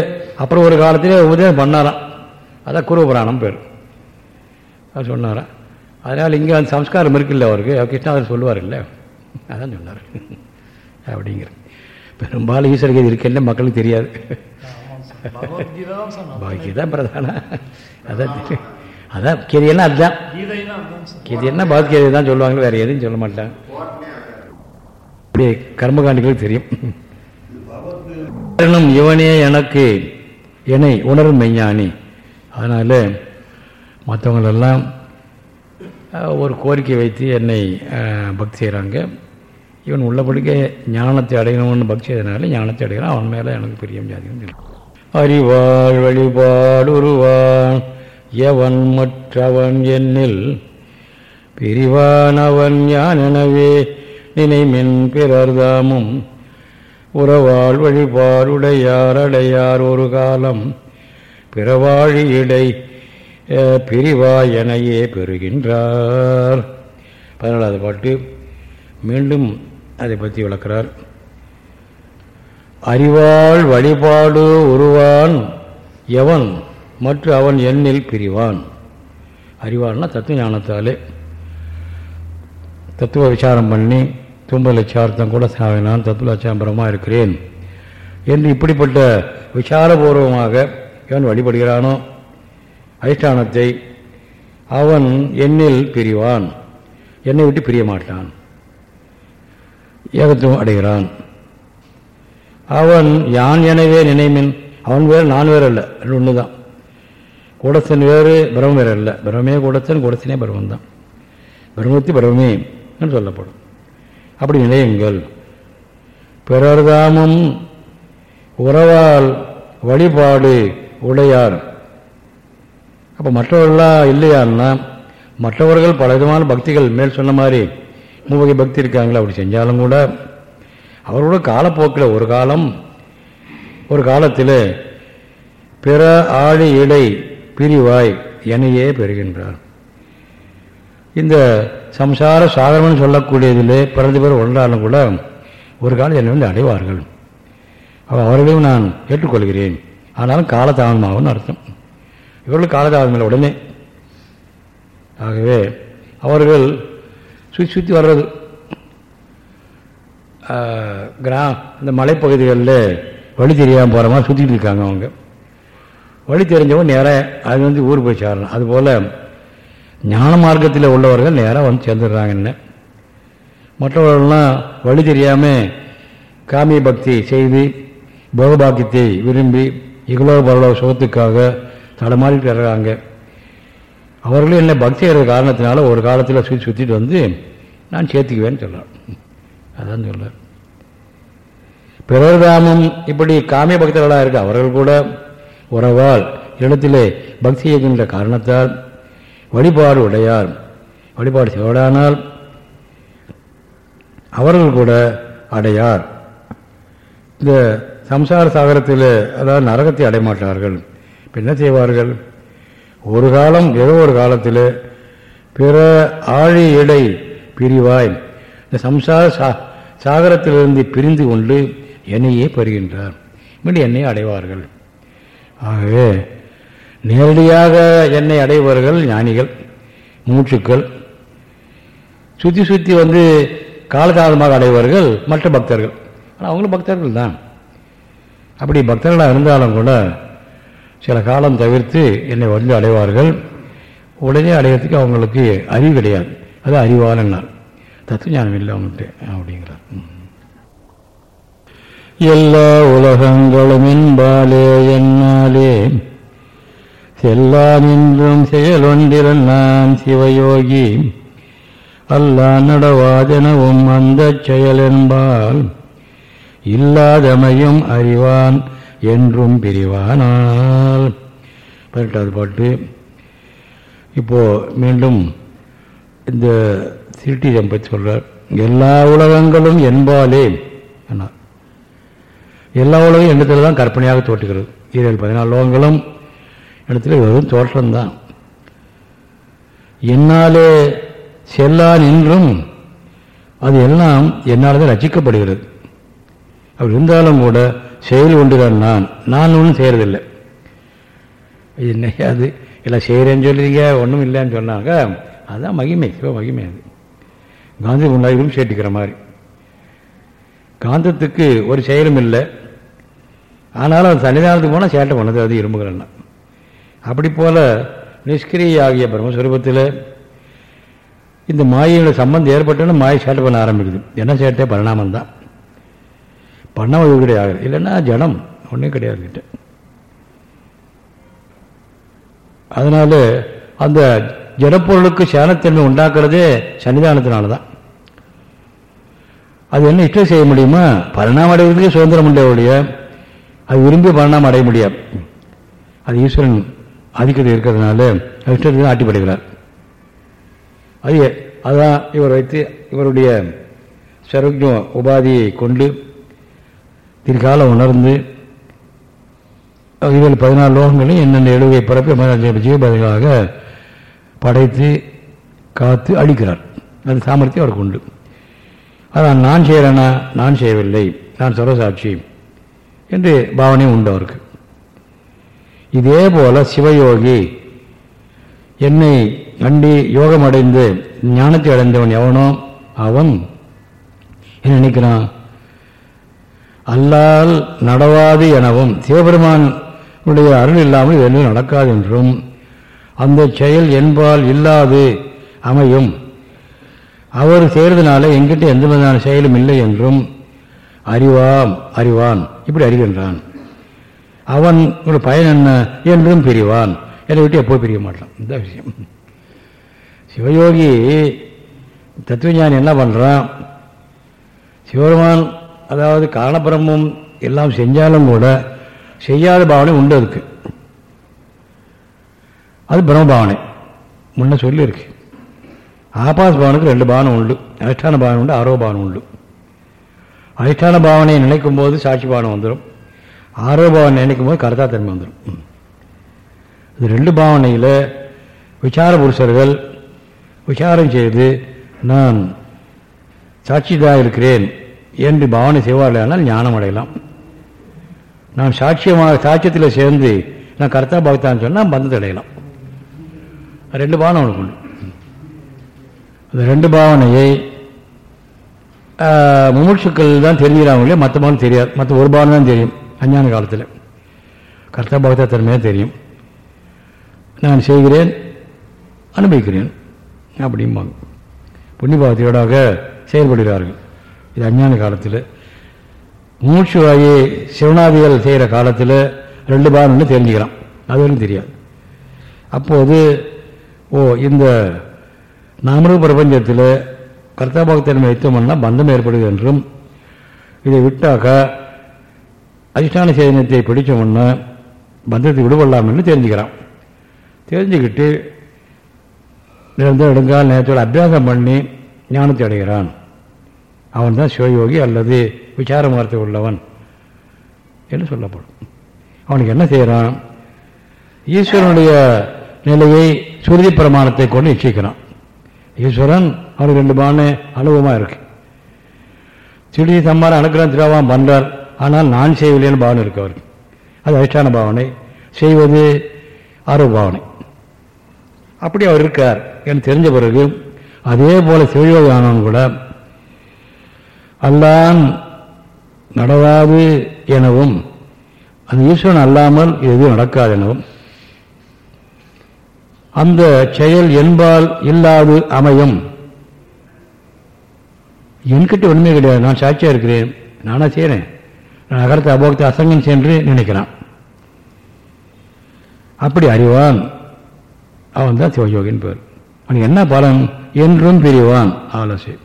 அப்புறம் ஒரு காலத்திலே உதயம் பண்ணாராம். அதான் குருபுராணம் பேர். அவர் சொன்னாராம் அதனால் இங்கே அந்த சம்ஸ்காரம் இருக்குல்ல அவருக்கு. கிருஷ்ணாதர் சொல்லுவார் இல்லை அதான் சொன்னார். அப்படிங்கிற. பெரும்பாலும் ஈஸ்வரகீதை இருக்குல்ல மக்களுக்கு தெரியாது. பகவத்கீதை பிரதான அதான் அதான் கீதைன்னா அதுதான் கீதைன்னா பகவத்கீதை தான் சொல்லுவாங்க வேற எதுவும் சொல்ல மாட்டாங்க. அப்படி கர்மகாண்டிகளுக்கு தெரியும். இவனே எனக்கு என்னை உணரும் மெஞ்ஞானி அதனால மற்றவங்களெல்லாம் ஒரு கோரிக்கை வைத்து என்னை பக்தி செய்கிறாங்க இவன் உள்ளபடிக்கே ஞானத்தை அடையணும்னு பக்தி செய்தனால ஞானத்தை அடைகிறான். அவன் மேலே எனக்கு பிரியம் ஜாதியும் அறிவாள் வழிபாடுருவான் எவன் மற்றவன் என்னில் பிரிவானவன் யானெனவே நினைமின் பிறர்தாமும் உறவாள் வழிபாடுடையார் அடையார் ஒரு காலம் பிறவாழி இடை பிரிவாயனையே பெறுகின்றார். பதினாலாவது பாட்டு. மீண்டும் அதை பற்றி விளக்கிறார். அறிவாள் வழிபாடு உருவான் எவன் மற்ற அவன் எண்ணில் பிரிவான். அறிவான்னா தத்துவ ஞானத்தாலே தத்துவ விசாரம் பண்ணி தும்பல் லட்சார்த்தம் கூட சாவினான் தத்துவ லட்சாம்பரமாக இருக்கிறேன். என்று இப்படிப்பட்ட விசாரபூர்வமாக எவன் வழிபடுகிறானோ? அதிஷ்டானத்தை அவன் எண்ணில் பிரிவான். என்னை விட்டு பிரிய மாட்டான். ஏகத்துவம் அடைகிறான். அவன் யான் எனவே நினைமின்? அவன் வேறு நான் வேறு இல்லை ஒன்று தான் கூடத்தன் வேறு பிரம்ம வேறு இல்லை பிரம்மே கூடத்தன் கூடத்தினே பிரம்மந்தான் பிரம்மத்தி பிரம்மே என்று சொல்லப்படும். அப்படி நிலையுங்கள். பிறர்தாமும் உறவால் வழிபாடு உடையார். அப்போ மற்றவர்களாம் இல்லையான்னா மற்றவர்கள் பல விதமான பக்திகள் மேல் சொன்ன மாதிரி மூவகை பக்தி இருக்காங்களா? அப்படி செஞ்சாலும் கூட அவரோட காலப்போக்கில் ஒரு காலம் ஒரு காலத்தில் பிற ஆழி இடை பிரிவாய் எனையே பெறுகின்றார். இந்த சம்சார சாகரம்னு சொல்லக்கூடியதில் பிறந்த பேர் ஒன்றாலும் கூட ஒரு காலம் என்னை வந்து அடைவார்கள். அவர்களையும் நான் ஏற்றுக்கொள்கிறேன். ஆனாலும் காலதாமதமாகும்னு அர்த்தம். இவர்கள் காலதாமதம் உடனே. ஆகவே அவர்கள் சுற்றி சுற்றி வர்றது. கிரா இந்த மலைப்பகுதிகளில் வழி தெரியாமல் போகிற மாதிரி சுற்றிட்டு இருக்காங்க அவங்க. வழி தெரிஞ்சவங்க நேராக அது வந்து ஊர் போய் சேரணும் அதுபோல் ஞான மார்க்கத்தில் உள்ளவர்கள் நேராக வந்து சேர்ந்துடுறாங்க என்ன. மற்றவர்கள்லாம் வழி தெரியாமல் காமிய பக்தி செய்து போகபாக்கியத்தை விரும்பி இகலோ பரலோ சுகத்துக்காக தடமாறிட்டு வர்றாங்க. அவர்களும் என்ன பக்தி இருக்கிற காரணத்தினால ஒரு காலத்தில் சுற்றி சுற்றிட்டு வந்து நான் சேர்த்துக்குவேன்னு சொல்லலாம் அதான் சொல்ல பிறர்தாமம் இப்படி காமிய பக்தர்களாக இருக்கு அவர்கள் கூட உறவால் இடத்திலே பக்தி செய்கின்ற காரணத்தால் வழிபாடு உடையார். வழிபாடு செய்வடானால் அவர்கள் கூட அடையார். இந்த சம்சார சாகரத்தில் அதாவது நரகத்தை அடைமாட்டார்கள் என்ன செய்வார்கள்? ஒரு காலம் ஏதோ ஒரு காலத்தில் பிற ஆழி இடை பிரிவாய் இந்த சம்சார சா சாகரத்திலிருந்து பிரிந்து கொண்டு என்னையே பெறுகின்றார். மீண்டும் என்னை அடைவார்கள். ஆகவே நேரடியாக என்னை அடைபவர்கள் ஞானிகள் மூச்சுக்கள் சுற்றி சுற்றி வந்து காலகாலமாக அடைவார்கள் மற்ற பக்தர்கள். ஆனால் அவங்களும் பக்தர்கள் தான். அப்படி பக்தர்களாக இருந்தாலும் கூட சில காலம் தவிர்த்து என்னை வந்து அடைவார்கள். உடனே அடையிறதுக்கு அவங்களுக்கு அறிவு கிடையாது. அது அறிவாளன்னார் தத்துவ ஞானம் இல்லை அவங்கள்ட்ட அப்படிங்கிறார். எல்லா உலகங்களும் என்பாலே என்னாலே. செல்லான் என்றும் செயலொன்றில் நான் சிவயோகி. அல்லா நடவாதெனவும் அந்த செயல் என்பால் இல்லாதமையும் அறிவான் என்றும் பிரிவானால். பதினெட்டாவது பாட்டு. இப்போ மீண்டும் இந்த சிருட்டி பற்றி சொல்றார். எல்லா உலகங்களும் என்பாலே என்ன எல்லா உலகம் எண்ணத்தில் தான் கற்பனையாக தோற்றுகிறது? ஈரல் பதினாலு லோகங்களும் இடத்துல வெறும் தோற்றம்தான். என்னாலே செல்லான் நின்றும் அது எல்லாம் என்னால் தான் ரசிக்கப்படுகிறது. அப்படி இருந்தாலும் கூட செயல் ஒன்றுதான் நான். நான் ஒன்றும் செய்கிறதில்லை என்ன அது எல்லாம் செய்கிறேன்னு சொல்லிங்க ஒன்றும் இல்லைன்னு சொன்னாங்க. அதுதான் மகிமை சிவ மகிமை அது. காந்தி முன்னாடியும் சேர்த்துக்கிற மாதிரி. காந்தத்துக்கு ஒரு செயலும் இல்லை. ஆனாலும் அது சன்னிதானத்துக்கு போனால் சேட்டை பண்ணது அது இரும்புகிறன்னா அப்படி போல நிஷ்கிரிய ஆகிய பிரம்மஸ்வரூபத்தில் இந்த மாயோட சம்பந்தம் ஏற்பட்டோன்னு மாயை சேட்டை பண்ண ஆரம்பிக்குது. என்ன சேட்டை? பரிணாமம் தான். பண்ணாமல் இது கிடையாது இல்லைன்னா ஜடம் ஒன்றும் கிடையாது கிட்ட. அதனால் அந்த ஜடப்பொருளுக்கு சேனத்தன்மை உண்டாக்குறதே சன்னிதானத்தினால தான். அது என்ன இஷ்டம் செய்ய முடியுமா? பரிணாம அடைவதற்கு சுதந்திரம் உடைய அது விரும்பி பரிணாமம் அடைய முடியாது. அது ஈஸ்வரன் அதிகத்தில் இருக்கிறதுனால இஷ்டத்துக்கு ஆட்டிப்படுகிறார் அது அதான் இவர் வைத்து இவருடைய சருக்ஞ உபாதியை கொண்டு திருக்காலம் உணர்ந்து இதில் பதினாலு லோகங்களையும் என்னென்ன எழுவை பரப்பி ஜீவபதிகளாக படைத்து காத்து அழிக்கிறார். அது சாமர்த்தியம் அவருக்கு உண்டு. அதான் நான் செய்கிறேன்னா நான் செய்யவில்லை. நான் சர்வசாட்சி. என்று பாவனையும் உண்டு அவருக்கு இதே போல சிவயோகி என்னை கண்டி யோகம் அடைந்து ஞானத்தை அடைந்தவன் எவனோ அவன் என்ன நினைக்கிறான். அல்லால் நடவாது எனவும் சிவபெருமானுடைய அருள் இல்லாமல் எதுவும் நடக்காது என்றும் அந்த செயல் என்பால் இல்லாது அமையும். அவர் செய்கிறதுனால எங்கிட்ட எந்த விதமான செயலும் இல்லை என்றும் அறிவாம் அறிவான். இப்படி அறிகின்றான். அவன் ஒரு பயன் என்ன என்றும் பிரிவான். என்னை விட்டு எப்போ பிரிய மாட்டான். இந்த விஷயம். சிவயோகி தத்துவஞானி என்ன பண்ணுறான் சிவபெருமான் அதாவது காரணபிரமும் எல்லாம் செஞ்சாலும் கூட செய்யாத பாவனை உண்டு அதுக்கு. அது பிரம்மபாவனை. முன்ன சொல்லியிருக்கு. ஆபாஸ் பாவனுக்கு ரெண்டு பாவனை உண்டு. அதிஷ்டான பாவனை உண்டு ஆரோ பாவனை உண்டு. அதிஷ்டான பாவனையை நினைக்கும் போது சாட்சி பாவனை வந்துடும் ஆரோ பாவனை நினைக்கும் போது கர்த்தா தன்மை வந்துடும் இது ரெண்டு பாவனையில் விசார புருஷர்கள் விசாரம் செய்து நான் சாட்சிதான் இருக்கிறேன் என்று பாவனை செய்வார்களானால் ஞானம் அடையலாம். நான் சாட்சியமாக சாட்சியத்தில் சேர்ந்து நான் கர்த்தா பக்தான்னு சொன்னால் பந்தத்தை அடையலாம். ரெண்டு பாவனை அவனுக்கு உண்டு அந்த ரெண்டு பாவனையை முமுட்சுக்கள் தான் தெரிஞ்சுக்கிறாங்களே மற்ற பாவனை தெரியாது. மற்ற ஒரு பாவனை தான் தெரியும் அஞ்ஞான காலத்தில். கர்த்தா பக்தா தன்மையாக தெரியும். நான் செய்கிறேன் அனுபவிக்கிறேன் அப்படிம்பாங்க. புண்ணியபாவத்தையோடாக செயல்படுகிறார்கள். இது அஞ்ஞான காலத்தில். மூச்சுவாயி சிவனாதிகள் செய்கிற காலத்தில் ரெண்டு பாகம்னு தெரிஞ்சுக்கிறான் அது தெரியாது. அப்போது ஓ இந்த நாமரூப பிரபஞ்சத்தில் கர்த்தாபாகத்தன்மை வைத்தோம்னா பந்தம் ஏற்படுது என்றும் இதை விட்டாக்க அதிஷ்டான சேதனத்தை பிடித்தோம்னா பந்தத்தை விடுபடலாம் என்று தெரிஞ்சுக்கிறான். தெரிஞ்சுக்கிட்டு நிரந்தர நெடுங்கால் நேரத்தோடு அபியாசம் பண்ணி ஞானத்தை அடைகிறான். அவன் தான் சிவயோகி அல்லது விசார மார்த்தை உள்ளவன் என்று சொல்லப்படும். அவனுக்கு என்ன செய்கிறான் ஈஸ்வரனுடைய நிலையை சுருதி பிரமாணத்தை கொண்டு நிச்சயிக்கிறான் ஈஸ்வரன் அவனுக்கு ரெண்டு பான அனுபவமாக இருக்கு. திடீர் தம்மார் அனுக்கிறம் திருவாம் பண்ணுறார் ஆனால் நான் செய்யவில்லைன்னு பாவனை இருக்கு அவருக்கு. அது அதிஷ்டான பாவனை. செய்வது ஆர்வ பாவனை. அப்படி அவர் இருக்கார் என்று தெரிஞ்ச பிறகு அதே போல சிவயோகானவன் கூட அல்லான் நடவாது எனவும் அந்த ஈஸ்வரன் அல்லாமல் எதுவும் நடக்காது எனவும் அந்த செயல் என்பால் இல்லாது அமையும். என்கிட்ட ஒன்றுமே கிடையாது. நான் சாட்சியாக இருக்கிறேன். நானாக செய்கிறேன் நான் அகரத்தை அபோகத்தை அசங்கம் சென்று நினைக்கிறான். அப்படி அறிவான். அவன் தான் சிவயோகின் பேர். அவனுக்கு என்ன பலன் என்றும் பிரிவான். ஆலோசி.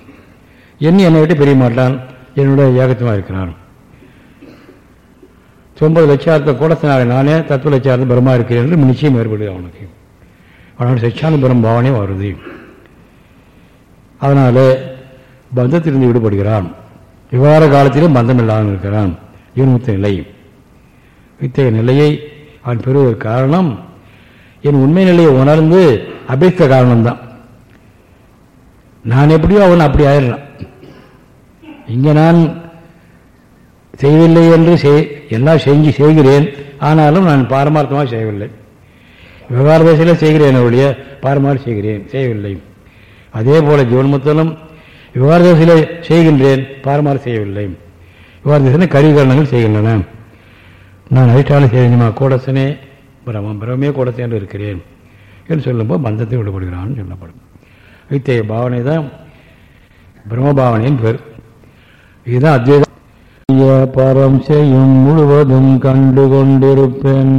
என்ன என்னை விட்டு பிரிய மாட்டான். என்னுடைய ஏகத்தமாக இருக்கிறான். ஒன்பது லட்சார்த்த கூடத்தினாக நானே தத்துவ லட்சார்த்த பிரம்மா இருக்கிறேன் என்று நிச்சயம் ஏற்படுது அவனுக்கு. அவனோட சச்சான பிரம் பாவனை வருது. அதனால் பந்தத்திலிருந்து விடுபடுகிறான் விவகார காலத்திலும் பந்தம் இல்லாமல் இருக்கிறான் யூனித்த நிலை. இத்தகைய நிலையை அவன் பெறுவதற்கு காரணம் என் உண்மை நிலையை உணர்ந்து அபேத்த காரணம்தான். நான் எப்படியோ அவன் அப்படி ஆயிடலாம் இங்கே நான் செய்யவில்லை என்று செய் எல்லாம் செஞ்சு செய்கிறேன். ஆனாலும் நான் பாரமார்த்தமாக செய்யவில்லை. விவகார தேசத்தில் செய்கிறேன் ஒழிய பாரமாறு செய்கிறேன் செய்யவில்லை. அதே போல ஜீவன்முத்தலும் விவகார தேசத்தில் செய்கின்றேன் பாரமாறு செய்யவில்லை. விவகார தேசத்தில் கருவிகரணங்கள் செய்கின்றன. நான் அதிஷ்டான செய்யணுமா கூடசனே பிரமம் பிரமே கூடசே இருக்கிறேன் என்று சொல்லும்போது பந்தத்தை விடுபடுகிறான்னு சொல்லப்படும். இத்தகைய பாவனை தான் பிரம்மபாவனையின் பேர் இதுதான் அத்வைத பரம் செய்யும் முழுவதும் கண்டு கொண்டிருப்பேன்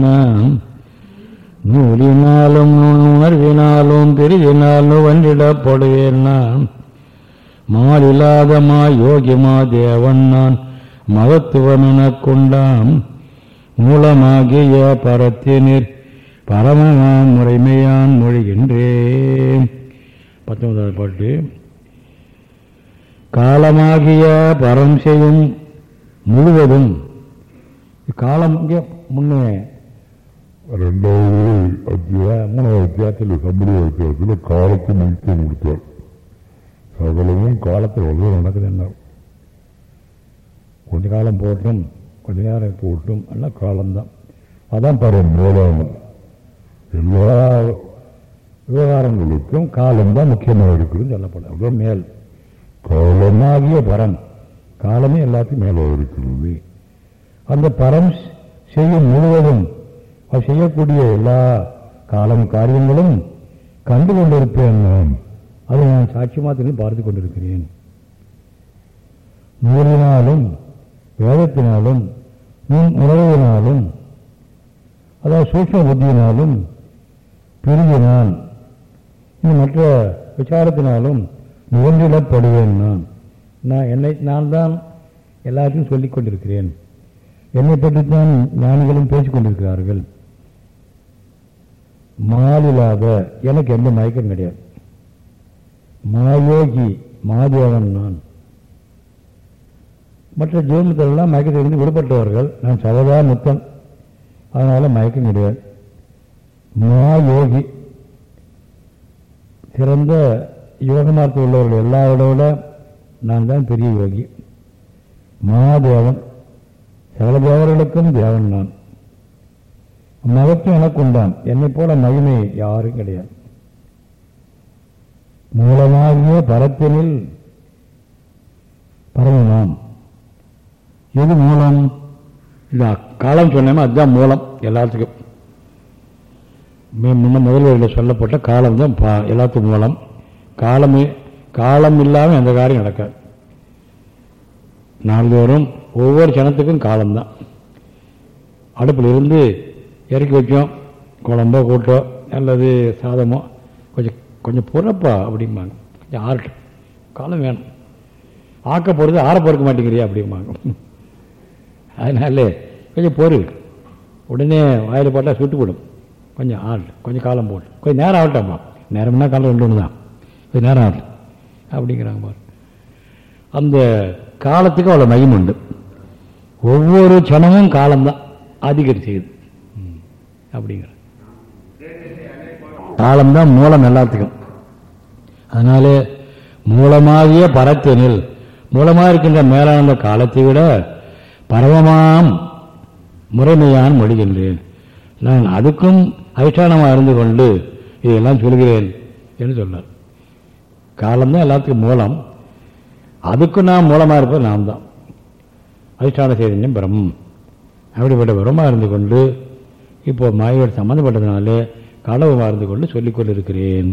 நூலினாலும் நுண்ணுணர்வினாலும் பெரிதினாலும் வன்றிடப்படுவேன் நான். மாலில்லாதமா யோகிமா தேவன் நான். மகத்துவமெனக் கொண்டாம். மூலமாகிய பரத்தினிற் பரமமாம் முறைமையான் மொழிகின்றேன். பத்தொன்பதாவது பாட்டு. காலமாகிய பரம் செய்யும் முழுவதும். காலம் இங்கே முன்னே ரெண்டாவது அத்தியாயம் மூணாவது அத்தியாயத்தில் சம்பள அத்தியாயத்தில் காலத்தை முக்கியம் கொடுத்தார் சகலமும் காலத்தில் ஒழுங்கு நடக்குது என்ன கொஞ்ச காலம் போட்டும் கொஞ்ச நேரம் போட்டும் எல்லாம் காலம்தான் அதான் பரம் மேலானம் எல்லா விவகாரங்களுக்கும் காலம்தான் முக்கியமாக இருக்குதுன்னு சொல்லப்படும் அதுதான் மேல் காலமாகிய பரம் காலமே எல்லாத்தையும் மேலே இருக்கிறது அந்த பரம் செய்யும் முழுவதும் செய்யக்கூடிய எல்லா காலம் காரியங்களும் கண்டு கொண்டிருப்பேன் நான். அதை நான் சாட்சியமாக மாத்திரம் பார்த்து கொண்டிருக்கிறேன். நூலினாலும் வேதத்தினாலும் நுண் உணர்வினாலும் அதாவது சூட்ச புத்தியினாலும் பிரிவினால் இன்னும் மற்ற விசாரத்தினாலும் நிகழ்ந்திடப்படுவேன் நான். நான் என்னை நான் தான் எல்லாத்தையும் சொல்லிக் கொண்டிருக்கிறேன். என்னை பற்றித்தான் ஞானிகளும் பேசிக்கொண்டிருக்கிறார்கள் கொண்டிருக்கிறார்கள் எனக்கு எந்த மயக்கம் கிடையாது. மாயோகி மாதேவன் நான். மற்ற ஜீவனத்திலெல்லாம் மயக்கத்திலிருந்து விடுபட்டவர்கள் நான் சவதா முத்தன். அதனால மயக்கம் கிடையாது. மாயோகி. சிறந்த யோகமார்த்த உள்ளவர்கள் எல்லாரோட நான் தான் பெரிய யோகி. மாதேவன். சகல தேவர்களுக்கும் தேவன் நான். மகத்துவம் எனக்கு உண்டான் என்னை போல மகிமை யாரும் கிடையாது. மூலமாகிய பரத்தினில் பரமமாம் எது மூலம்? இது காலம் சொன்னோமே அதுதான் மூலம் எல்லாத்துக்கும். முன்ன முதல்வரில் சொல்லப்பட்ட காலம் தான் எல்லாத்துக்கும் மூலம். காலமே காலம் இல்லாமல் எந்த காரியம் நடக்காது. நாள்தோறும் ஒவ்வொரு சனத்துக்கும் காலம்தான். அடுப்பில் இருந்து இறக்கி வச்சோம் குழம்போ கூட்டோ அல்லது சாதமோ கொஞ்சம் கொஞ்சம் பொறப்பா அப்படிம்பாங்க. கொஞ்சம் ஆறட்டும். காலம் வேணும். ஆக்க போகிறது ஆற பொறுக்க மாட்டேங்கிறியா அப்படிம்பாங்க. அதனால கொஞ்சம் பொறு. உடனே வாயில் போட்டால் சுட்டு விடும் கொஞ்சம் ஆள் கொஞ்சம் காலம் போட்டு கொஞ்சம் நேரம் ஆகட்டாம்மா. நேரம்னா காலம் ரெண்டு ஒன்று தான். கொஞ்சம் நேரம் ஆகட்டும். அப்படிங்கிறாங்க பாரு. அந்த காலத்துக்கு அவ்வளோ மையம் உண்டு. ஒவ்வொரு க்ஷணமும் காலம்தான். அதிகரிச்சுது அப்படிங்கிற காலம்தான் மூலம் எல்லாத்துக்கும். அதனால மூலமாகிய பரத்தினில் மூலமாக இருக்கின்ற மேலான காலத்தை விட பரவமாம் முறைமையான் மொழிகின்றேன். நான் அதுக்கும் அதிஷ்டானமாக இருந்து கொண்டு இதையெல்லாம் சொல்கிறேன் என்று சொன்னார். காலம்தான் எல்லாத்துக்கும் மூலம். அதுக்கும் நான் மூலமாக இருப்பது நான் தான் அதிஷ்டான சைதன்யம் பிரம்மம். அப்படிப்பட்ட பிரம்மா இருந்து கொண்டு இப்போ மாயோடு சம்மந்தப்பட்டதுனாலே களவு வாழ்ந்து கொண்டு சொல்லிக்கொண்டிருக்கிறேன்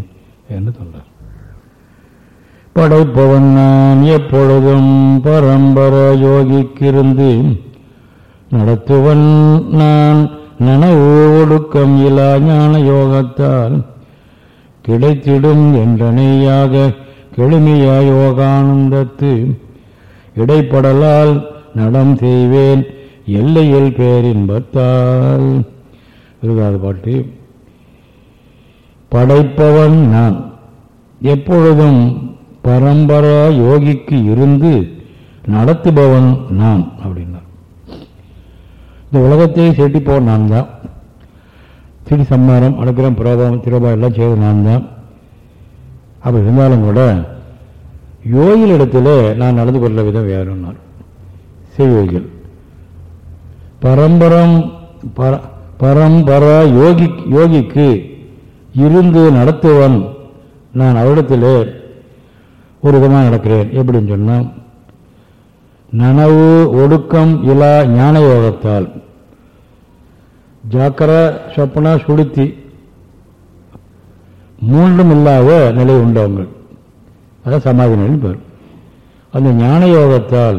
என்று சொல்றார். படைப்பவன் நான் எப்பொழுதும் பரம்பர யோகிக்கிருந்து நடத்துவன் நான் நனவு ஒடுக்கம் இலா ஞான யோகத்தால் கிடைத்திடும் என்றனையாக கெளிமையா யோகானந்தத்து இடைப்படலால் நடம் செய்வேன் எல்லையில் பேரின்பத்தால். இருக்காது பாட்டு. படைப்பவன் நான். எப்பொழுதும் பரம்பரா யோகிக்கு இருந்து நடத்துபவன் நான் அப்படின்னார். இந்த உலகத்தை செட்டிப்பவன் நான் தான். திரு சம்மாரம் அனுக்கிரம் பிரபாவம் திருபா எல்லாம் செய்வது நான் தான். அப்படி இருந்தாலும் கூட யோகிகளிடத்தில் நான் நடந்து கொள்ள விதம் வேறுனார் செய்யோகிகள் பரம்பரம் பர பரம்பரா யோகி யோகிக்கு இருந்து நடத்துவன் நான் அவரிடத்தில் ஒரு விதமாக நடக்கிறேன். எப்படின்னு சொன்னால் நனவு ஒடுக்கம் இலா ஞான யோகத்தால் ஜாக்கிர சொப்பனா சுளுத்தி மூன்றும் இல்லாத நிலை உண்டவங்க அதான் சமாதி நிலை பேர். அந்த ஞான யோகத்தால்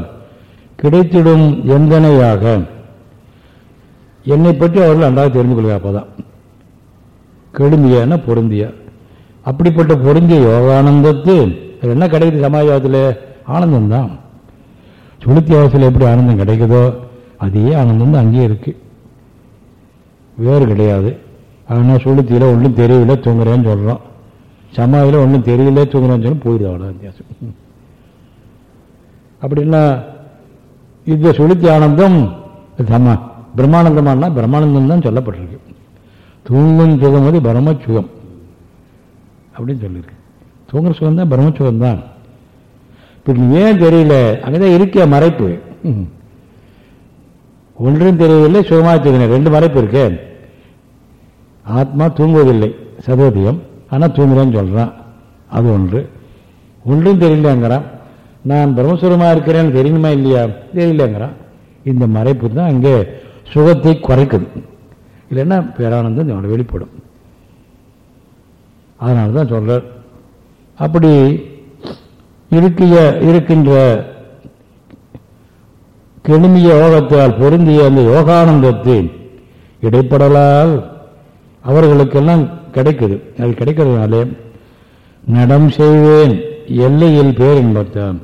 கிடைத்திடும் எந்தனையாக என்னை பற்றி அவர்கள் நன்றாக தெரிந்து கொள்கிற அப்போதான். கெடுமியான பொருந்திய? அப்படிப்பட்ட பொருந்திய யோகானந்தத்து அது என்ன கிடைக்குது சமாஜத்தில் ஆனந்தம்தான். சுளுத்தி அவசியில் எப்படி ஆனந்தம் கிடைக்குதோ அதே ஆனந்தம் தான் அங்கேயே இருக்கு. வேறு கிடையாது. ஆனால் சுளுத்தியில் ஒன்றும் தெரியல தூங்குறேன்னு சொல்கிறோம் சமாதியில் ஒன்றும் தெரியல தூங்குறேன்னு சொல்லி போயிடுது அவ்வளோ வித்தியாசம். அப்படின்னா இந்த சுளுத்தி ஆனந்தம் சமா பிரம்மானந்தமானா பிரம்மானந்தம் தான் சொல்லப்பட்டிருக்கு. தூங்கும் சுகம் அது பிரம்மச்சுகம் அப்படின்னு சொல்லியிருக்கு தூங்குற சுகம் தான் பிரம்மச்சுகம் தான். இப்போ ஏன் தெரியல? அங்கதான் இருக்க மறைப்பு? ஒன்றும் தெரியவில்லை சுகமாக தெரியும் ரெண்டு மறைப்பு இருக்கு. ஆத்மா தூங்குவதில்லை சதோதியம் ஆனால் தூங்குறேன்னு சொல்கிறான் அது ஒன்று. ஒன்றும் தெரியலங்கிறான். நான் பிரம்மசுரமாக இருக்கிறேன்னு தெரியணுமா இல்லையா? தெரியலங்கிறான். இந்த மறைப்பு தான் அங்கே சுகத்தை குறைக்குது இல்லைன்னா பேரானந்தம் இதோட வெளிப்படும். அதனால தான் சொல்கிறார் அப்படி இருக்கிய இருக்கின்ற கெழுமிய யோகத்தால் பொருந்திய அந்த யோகானந்தத்தின் இடைப்படலால் அவர்களுக்கெல்லாம் கிடைக்குது. அது கிடைக்கிறதுனாலே நடம் செய்வேன். எல்லையில் பேரின்பத்தான்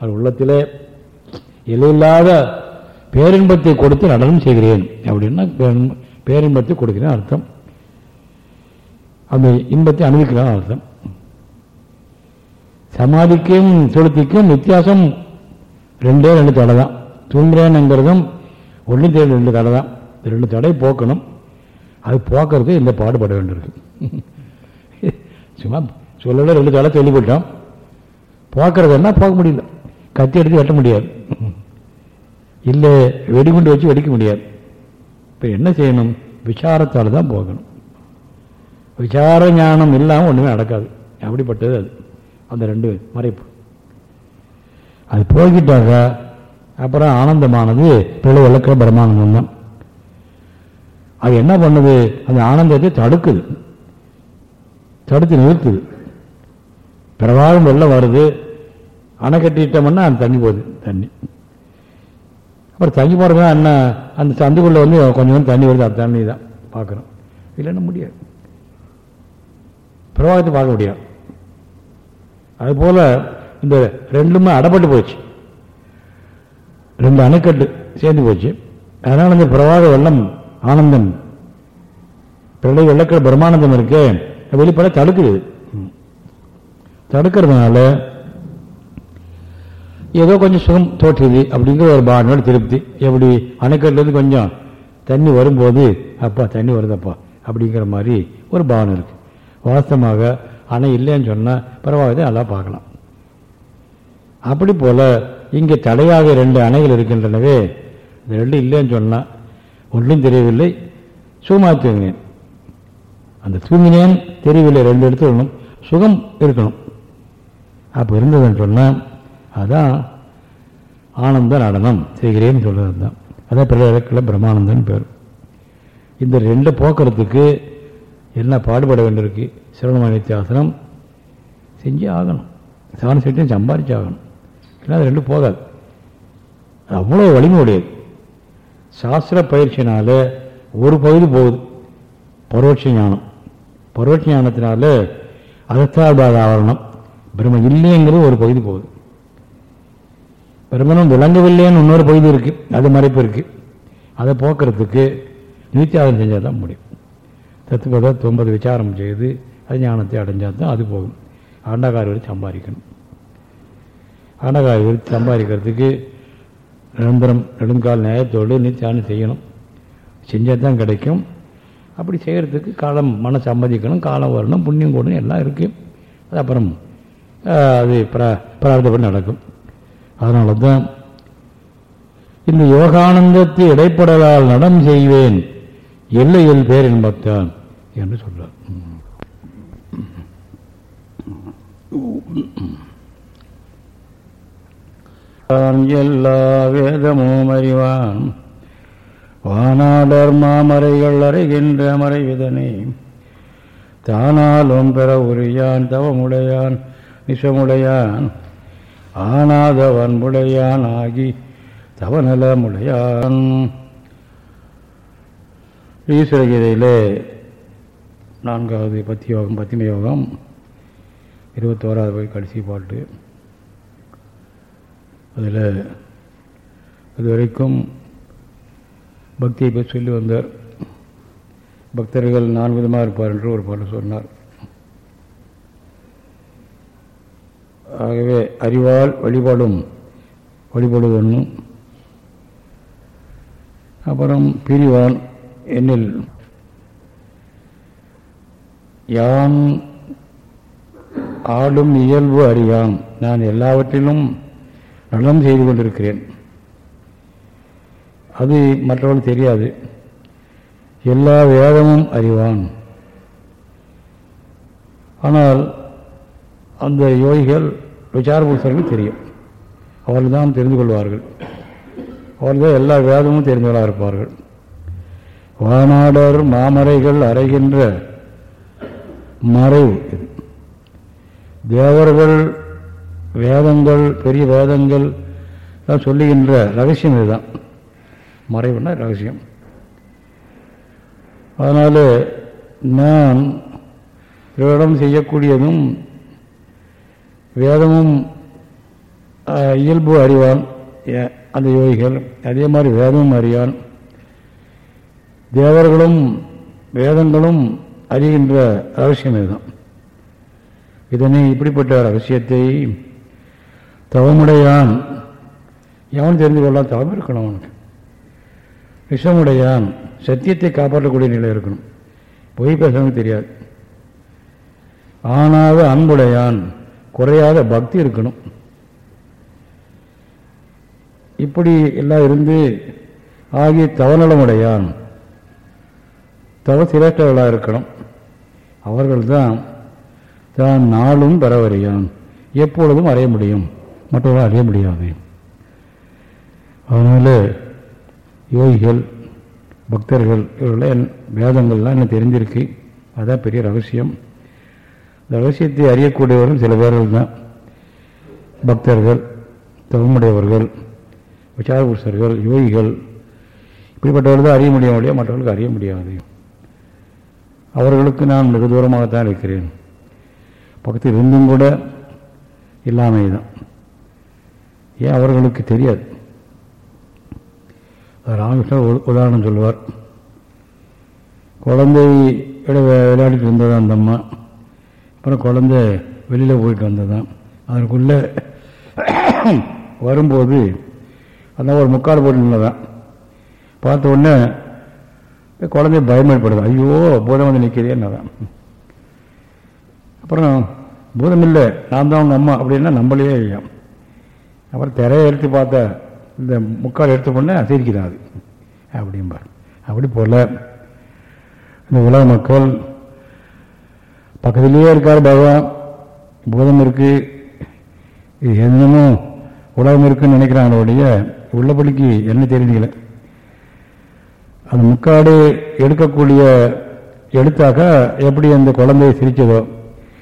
அவர் உள்ளத்திலே எல்லையில்லாத பேரின்பத்தை கொடுத்து நடனம் செய்கிறேன் அப்படின்னா பேரின்பத்தை கொடுக்கிறேன் அர்த்தம். அந்த இன்பத்தை அனுபவிக்கிறான் அர்த்தம். சமாதிக்கும் சுளுத்திக்கும் வித்தியாசம் ரெண்டே ரெண்டு தடை தான். தூங்குறேனுங்கிறதும் ஒன்று தேடி ரெண்டு தடை தான். ரெண்டு தடை போக்கணும். அது போக்குறதுக்கு இந்த பாடுபட வேண்டியிருக்கு. சும்மா சொல்லல ரெண்டு தடை தெளிவிட்டோம் போக்குறதுன்னா போக முடியல. கத்தி எடுத்து வெட்ட முடியாது. இல்லை வெடிகுண்டு வச்சு வெடிக்க முடியாது. இப்போ என்ன செய்யணும்? விசாரத்தால் தான் போகணும். விசார ஞானம் இல்லாமல் ஒன்றுமே நடக்காது. அப்படிப்பட்டது அது. அந்த ரெண்டு மறைப்பு. அது போய்கிட்டாக அப்புறம் ஆனந்தமானது பிள்ளை விளக்கிற பிரம்மானந்தம் தான் அது என்ன பண்ணுது? அந்த ஆனந்தத்தை தடுக்குது. தடுத்து நிறுத்துது. பிரவாகம் வெள்ளம் வருது. அணை கட்டிட்டோம்னா அது தண்ணி போகுது. தண்ணி. அப்புறம் தங்கி போகிறது என்ன அந்த சந்துக்குள்ளே வந்து கொஞ்சம் கொஞ்சம் தண்ணி வருது அது தண்ணி தான் பார்க்குறோம் இல்லைன்னா முடியாது. பிரவாகத்தை பார்க்க முடியாது. அதுபோல் இந்த ரெண்டுமே அடப்பட்டு போச்சு. ரெண்டு அணைக்கட்டு சேர்ந்து போச்சு. அதனால் இந்த பிரவாக வெள்ளம் ஆனந்தம் பிரளய வெள்ளக்கிற பிரம்மானந்தம் இருக்கு வெளிப்பட தடுக்குது. தடுக்கிறதுனால ஏதோ கொஞ்சம் சுகம் தோற்றுது அப்படிங்கிற ஒரு பாவனோட திருப்தி. எப்படி? அணைக்கட்டுலேருந்து கொஞ்சம் தண்ணி வரும்போது அப்பா தண்ணி வருதப்பா அப்படிங்கிற மாதிரி ஒரு பாவனை இருக்கு. வாஸ்தமாக அணை இல்லைன்னு சொன்னால் பரவாயில்ல நல்லா பார்க்கலாம். அப்படி போல இங்கே தடையாக ரெண்டு அணைகள் இருக்கின்றனவே இந்த ரெண்டு இல்லைன்னு சொன்னால் ஒன்றும் தெரியவில்லை. சுகமாக தூங்கினேன். அந்த தூங்கினேன் தெரியவில்லை ரெண்டு இடத்துல சுகம் இருக்கணும். அப்போ இருந்ததுன்னு சொன்னால் அதான் ஆனந்த நடனம் செய்கிறேன்னு சொல்கிறது தான் அதான் பிரதேசத்தில் பிரம்மானந்தன் பேர். இந்த ரெண்டு போக்குறதுக்கு என்ன பாடுபட வேண்டியிருக்கு? சிரவண நித்தியாசனம் செஞ்சே ஆகணும். சவன சக்தியும் சம்பாரிச்சு ஆகணும் ஏன்னா அது ரெண்டும் போகாது அது அவ்வளோ வலிமை உடையது. சாஸ்திர பயிற்சினால ஒரு பகுதி போகுது. பரோட்ச ஞானம். பரோட்ச ஞானத்தினால அதத்தால்பாத ஆவரணம் பிரம்ம இல்லைங்கிறது ஒரு பகுதி போகுது. பிரம்மனும் விளங்கவில்லைன்னு இன்னொரு பகுதி இருக்குது அது மறைப்பு இருக்குது அதை போக்குறதுக்கு நித்தியாதம் செஞ்சால் தான் முடியும் தத்துவத்தை தொம்பது விசாரம் செய்து அது ஞானத்தை அடைஞ்சால் தான் அது போகும். ஆண்டகாரி சம்பாதிக்கணும். ஆண்டகாரி வரை சம்பாதிக்கிறதுக்கு நிரந்தரம் நெடுங்கால் நேரத்தோடு நித்தியானம் செய்யணும். செஞ்சால் தான் கிடைக்கும். அப்படி செய்கிறதுக்கு காலம் மன சம்மதிக்கணும் காலம் வரணும் புண்ணியம் கூடணும் எல்லாம் இருக்குது அது அப்புறம் அது பிர பிரார்த்தப்படி நடக்கும். அதனால தான் இந்த யோகானந்தத்தை இடைப்படலால் நடம் செய்வேன் எல்லையில் பேரின்பத்தான் என்று சொல்றார். எல்லா வேதமும் அறிவான். வானாடர் மாமறைகள் அறைகின்ற மறைவிதனை. தானாலும் பெற உரியான் தவமுடையான் நிசமுடையான். ஆனாதவன்புடையான் ஆகி தவநலமுடையான். ஈஸ்வரகீதையிலே நான்காவது பத்தி யோகம் பத்திம யோகம் இருபத்தோராவது போய் கடைசி பாட்டு. அதில் இதுவரைக்கும் பக்தியை பற்றி சொல்லி வந்தார். பக்தர்கள் நான்கு விதமாக இருப்பார் என்று ஒரு பாட்டு சொன்னார். ஆகவே அறிவால் வழிபாடும் வழிபடுவனும் அப்புறம் பிரிவான் என்னில் யான் ஆடும் இயல்பு அறியான் நான் எல்லாவற்றிலும் நலம் செய்து கொண்டிருக்கிறேன். அது மற்றவர்கள் தெரியாது. எல்லா வேதமும் அறிவான். ஆனால் அந்த யோகிகள் விசார தெரியும். அவர்கள் தான் தெரிந்து கொள்வார்கள். அவர்கள் தான் எல்லா வேதமும் தெரிந்தவர்களாக இருப்பார்கள். வானாடர் மாமரைகள் அறைகின்ற மறைவு இது. தேவர்கள் வேதங்கள் பெரிய வேதங்கள் சொல்லுகின்ற ரகசியம் இதுதான். மறைவுனா ரகசியம். அதனால் நான் இவரிடம் செய்யக்கூடியதும் வேதமும் இயல்பு அறிவான் அந்த யோகிகள் அதே மாதிரி வேதமும் அறியான் தேவர்களும் வேதங்களும் அறிகின்ற ரகசியம் இதுதான். இதனை இப்படிப்பட்ட ரகசியத்தை தவமுடையான் எவன் தெரிந்து கொள்ளலாம் தவம் இருக்கணும் அவனுக்கு. விஷமுடையான் சத்தியத்தை காப்பாற்றக்கூடிய நிலை இருக்கணும். பொய் பேசணும் தெரியாது. ஆனாவது அன்புடையான் குறையாத பக்தி இருக்கணும். இப்படி எல்லாம் இருந்து ஆகி தவநலமுடையான். தவ சிரேஷ்டர்களாக இருக்கணும். அவர்கள்தான் தான் நாளும் பெறவறியான் எப்பொழுதும் அறைய முடியும். மற்றவர்கள் அறிய முடியாது. அதனால் யோகிகள் பக்தர்கள் இவர்கள வேதங்கள்லாம் என்ன தெரிஞ்சிருக்கு. அதுதான் பெரிய ரகசியம். இந்த ரகசியத்தை அறியக்கூடியவர்கள் சில பேர்கள் தான். பக்தர்கள் தவமுடையவர்கள் விசாரபுருஷர்கள் யோகிகள். இப்படிப்பட்டவர்கள் தான் அறிய முடியும் இல்லையா? மற்றவர்களுக்கு அறிய முடியாது. அவர்களுக்கு நான் மிக தூரமாகத்தான் இருக்கிறேன். பக்கத்தில் இருந்தும் கூட இல்லாமை தான். ஏன்? அவர்களுக்கு தெரியாது. ராமகிருஷ்ணர் உதாரணம் சொல்லுவார் குழந்தை விளையாடிட்டு இருந்ததான் அந்த அம்மா. அப்புறம் குழந்தை வெளியில் போயிட்டு வந்ததான் அதற்குள்ளே வரும்போது அந்த ஒரு முக்கால் போட்டு நின்றதான் பார்த்த உடனே குழந்தை பயமேற்படுது. ஐயோ பூதம் வந்து நிற்கிறே என்னதான். அப்புறம் பூதம் இல்லை நான் தான் அவங்க அம்மா அப்படின்னா நம்மளே ஐயா. அப்புறம் திரையை எடுத்து பார்த்த இந்த முக்கால் எடுத்த உடனே சிரிக்கிறான் அது அப்படிம்பார். அப்படி போல் இந்த உலக மக்கள் பக்கத்திலேயே இருக்கார் பகவான் பூதம் இருக்கு. இது என்னமோ உலகம் இருக்குன்னு நினைக்கிறாங்களுடைய உள்ளபடிக்கு என்ன தெரியல அந்த முக்காடு எடுக்கக்கூடிய எடுத்தாக்க எப்படி அந்த குழந்தை சிரிச்சதோ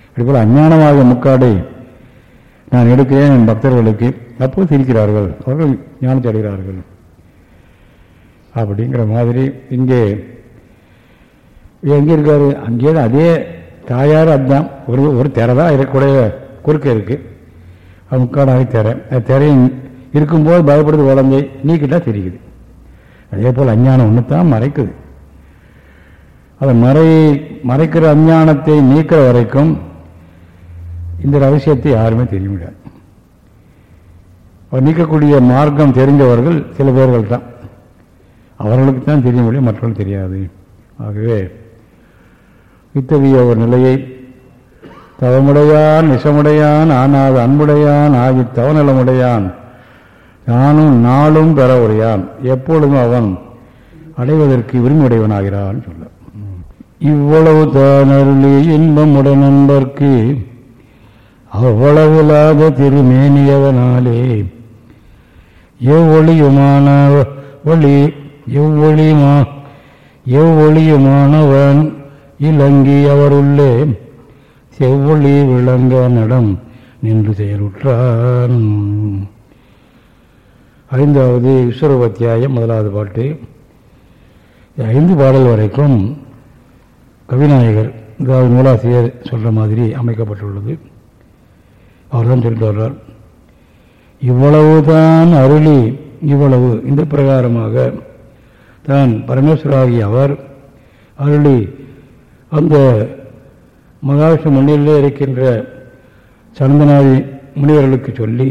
இப்படி போல அஞ்ஞானமாக முக்காடை நான் எடுக்கிறேன் என் பக்தர்களுக்கு. அப்போது சிரிக்கிறார்கள். அவர்கள் ஞானத்தை அடைகிறார்கள். அப்படிங்கிற மாதிரி இங்கே எங்கே இருக்காரு? அங்கே தான் அதே தாயார் அதுதான் ஒரு ஒரு திரை தான் இருக்கக்கூடிய குறுக்க இருக்குது அது முக்காடாக திரை. அந்த திரையும் இருக்கும்போது பயப்படுது உடம்பை. நீக்கிட்டா தெரியுது. அதே போல் அஞ்ஞானம் ஒன்று தான் மறைக்குது. அதை மறை மறைக்கிற அஞ்ஞானத்தை நீக்கிற வரைக்கும் இந்த ரகசியத்தை யாருமே தெரிய முடியாது. அவர் நீக்கக்கூடிய மார்க்கம் தெரிஞ்சவர்கள் சில பேர்கள் தான் அவர்களுக்கு தான் தெரிய முடியும் மற்றவர்கள் தெரியாது. ஆகவே இத்தகைய ஒரு நிலையை தவமுடையான் விஷமுடையான் ஆனாது அன்புடையான் ஆகி தவநலமுடையான் நானும் நாளும் பெற உடையான். எப்பொழுதும் அவன் அடைவதற்கு விரும்புடையவனாகிறான் சொல்ல. இவ்வளவு தானருளி இன்பம் நண்பர்க்கு அவ்வளவில்லாத திருமேனியவனாலே எவ்வொழியுமான ஒளி எவ்வொழியுமா எவ்வொழியுமானவன் இலங்கி அவருள்ளே செவ்வொளி விளங்க நடம் நின்று செயலுற்றான். ஐந்தாவது விஸ்வரூபத்தியாயம் முதலாவது பாட்டு. ஐந்து பாடல் வரைக்கும் கவிநாயகர் அதாவது நூலாசிரியர் சொல்கிற மாதிரி அமைக்கப்பட்டுள்ளது. அவர்தான் தெரிந்து வர்றார் இவ்வளவுதான் அருளி இவ்வளவு இந்த பிரகாரமாக தான் பரமேஸ்வராகிய அவர் அருளி அந்த மகாவிஷ்ணு மண்ணிலே இருக்கின்ற சனந்தனாதி முனிவர்களுக்கு சொல்லி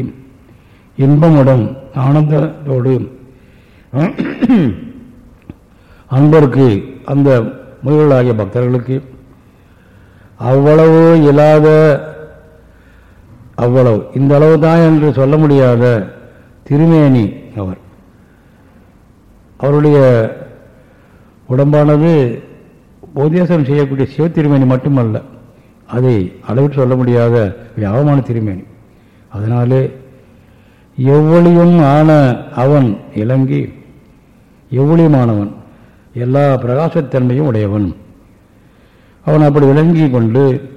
இன்பமுடன் ஆனந்தத்தோடு அன்பருக்கு அந்த முனிவர்களாகிய பக்தர்களுக்கு அவ்வளவு இல்லாத அவ்வளவு இந்த அளவு தான் என்று சொல்ல முடியாத திருமேனி அவர். அவருடைய உடம்பானது உபதேசம் செய்யக்கூடிய சிவ திருமேனி மட்டுமல்ல அதை அளவிட்டு சொல்ல முடியாத வியாபமான திருமேனி. அதனாலே எவ்வளியும் ஆன அவன் இலங்கி எவ்வளியுமானவன்? எல்லா பிரகாசத்தன்மையும் உடையவன். அவன் அப்படி விளங்கி கொண்டு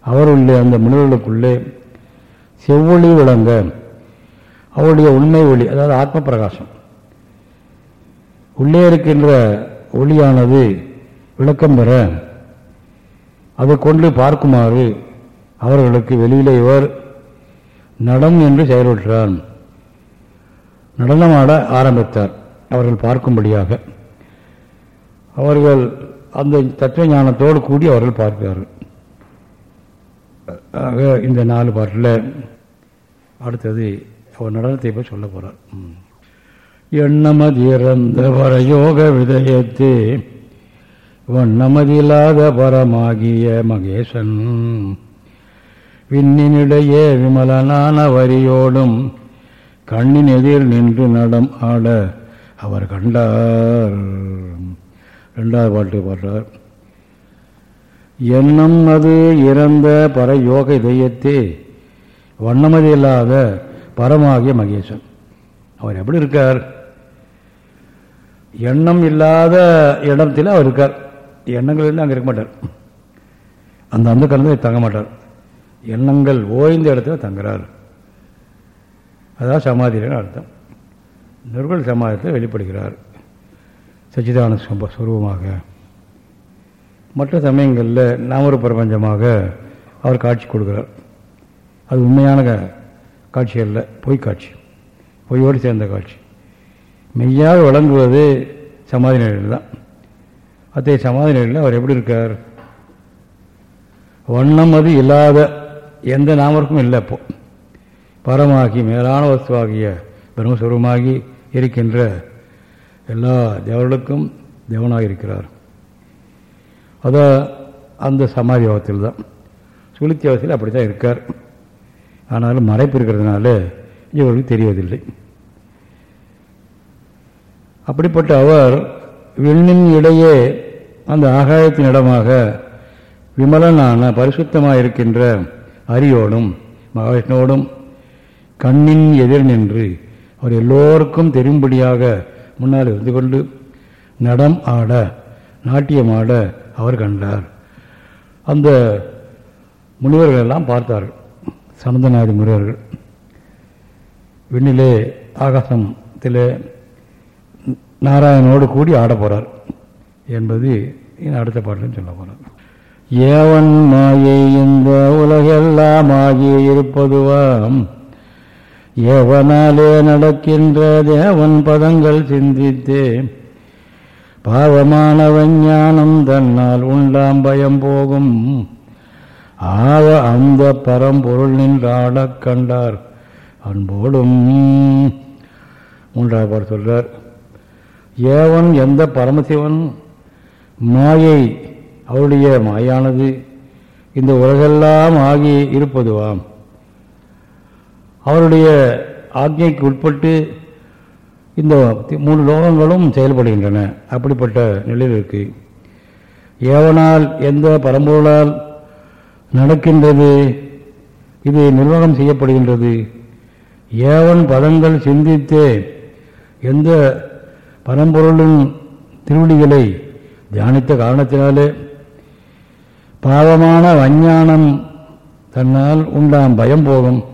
அவருள்ள அந்த முனிவர்களுக்குள்ளே செவ்வொளி விளங்க அவருடைய உண்மை ஒளி அதாவது ஆத்ம பிரகாசம். உள்ளே இருக்கின்ற ஒளியானது விளக்கம் பெற அதை கொண்டு பார்க்குமாறு அவர்களுக்கு வெளியிலே இவர் நடம் என்று செயல்பட்டார் நடனமாட ஆரம்பித்தார் அவர்கள் பார்க்கும்படியாக. அவர்கள் அந்த தத்துவ ஞானத்தோடு கூடி அவர்கள் பார்க்கிறார்கள். ஆக இந்த நாலு பாட்டில் அடுத்தது அவர் நடனத்தை போய் சொல்ல போறார். எண்ணமதிறந்த பரயோக விதயத்தே வண்ணமதியில்லாத பரமாகிய மகேசன். விண்ணினிடையே விமலனான வரியோடும் கண்ணின் எதிர் நின்று நடம் ஆட அவர் கண்டார். ரெண்டாவது பாட்டு பாடுறார். எண்ணம் அது இறந்த பரயோக இதயத்தே வண்ணமதி இல்லாத பரமாகிய மகேசன். அவர் எப்படி இருக்கார்? எண்ணம் இல்லாத இடத்தில் அவர் இருக்கார். எண்ணங்கள் இருந்து அங்கே இருக்க மாட்டார். அந்த அந்த கலந்து தங்க மாட்டார். எண்ணங்கள் ஓய்ந்த இடத்துல தங்குறார். அதான் சமாதியில அர்த்தம். நிர்குல் சமாதத்தில் வெளிப்படுகிறார். சச்சிதான சுரூபமாக. மற்ற சமயங்களில் நாமரு பிரபஞ்சமாக அவர் காட்சி கொடுக்கிறார். அது உண்மையான காட்சி அல்ல பொய் காட்சி பொய்யோடு சேர்ந்த காட்சி. மெய்யாக வழங்குவது சமாதி நிலையில் தான். அத்தகைய சமாதி நிலையில் அவர் எப்படி இருக்கார்? வண்ணம் அது இல்லாத எந்த நாமருக்கும் இல்லை இப்போ பரமாகி மேலான வஸ்துவாகிய பிரம்மஸ்வரூபமாகி இருக்கின்ற எல்லா தேவர்களுக்கும் தேவனாக இருக்கிறார். அதோ அந்த சமாதி யோகத்தில் தான். சுளுத்தி அவசியில் அப்படி தான் இருக்கார். ஆனாலும் மறைப்பு இருக்கிறதுனால இவர்களுக்கு தெரிவதில்லை. அப்படிப்பட்ட அவர் விண்ணின் இடையே அந்த ஆகாயத்தின் இடமாக விமலனான பரிசுத்தமாக இருக்கின்ற அரியோடும் மகாவிஷ்ணுவோடும் கண்ணின் எதிர் நின்று அவர் எல்லோருக்கும் தெரியும்படியாக முன்னால் இருந்து கொண்டு நடம் ஆட நாட்டியமாட அவர் கண்டார். அந்த முனிவர்கள் எல்லாம் பார்த்தார்கள். சனந்தநாதி முனிவர்கள். விண்ணிலே ஆகாசத்திலே நாராயணனோடு கூடி ஆட போகிறார் என்பது அடுத்த பாட்டிலும் சொல்ல போகிறார் ஏவன் மாயை இந்த உலகெல்லாம் ஆகி இருப்பதுவாம். ஏவனாலே நடக்கின்ற தேவன் பதங்கள் சிந்தித்தே. பாவமானவன் ஞானம் தன்னால் உண்டாம் பயம் போகும். ஆவ அந்த பரம்பொருள் நின்றாடக் கண்டார். அன்போடும் மூன்றாவது பாட சொல்றார். ஏவன் எந்த பரமசிவன் மாயை அவருடைய மாயானது. இந்த உலகெல்லாம் ஆகி இருப்பதுவாம். அவருடைய ஆக்ஞைக்கு உட்பட்டு இந்த மூணு லோகங்களும் செயல்படுகின்றன. அப்படிப்பட்ட நிலையில் இருக்கு. ஏவனால் எந்த பரம்பொருளால் நடக்கின்றது? இது நிர்வாகம் செய்யப்படுகின்றது. ஏவன் பதங்கள் சிந்தித்தே எந்த பரம்பொருளின் திருவடிகளை தியானித்த காரணத்தினாலே பாவமான வஞ்ஞானம் தன்னால் உண்டாம் பயம் போகும்.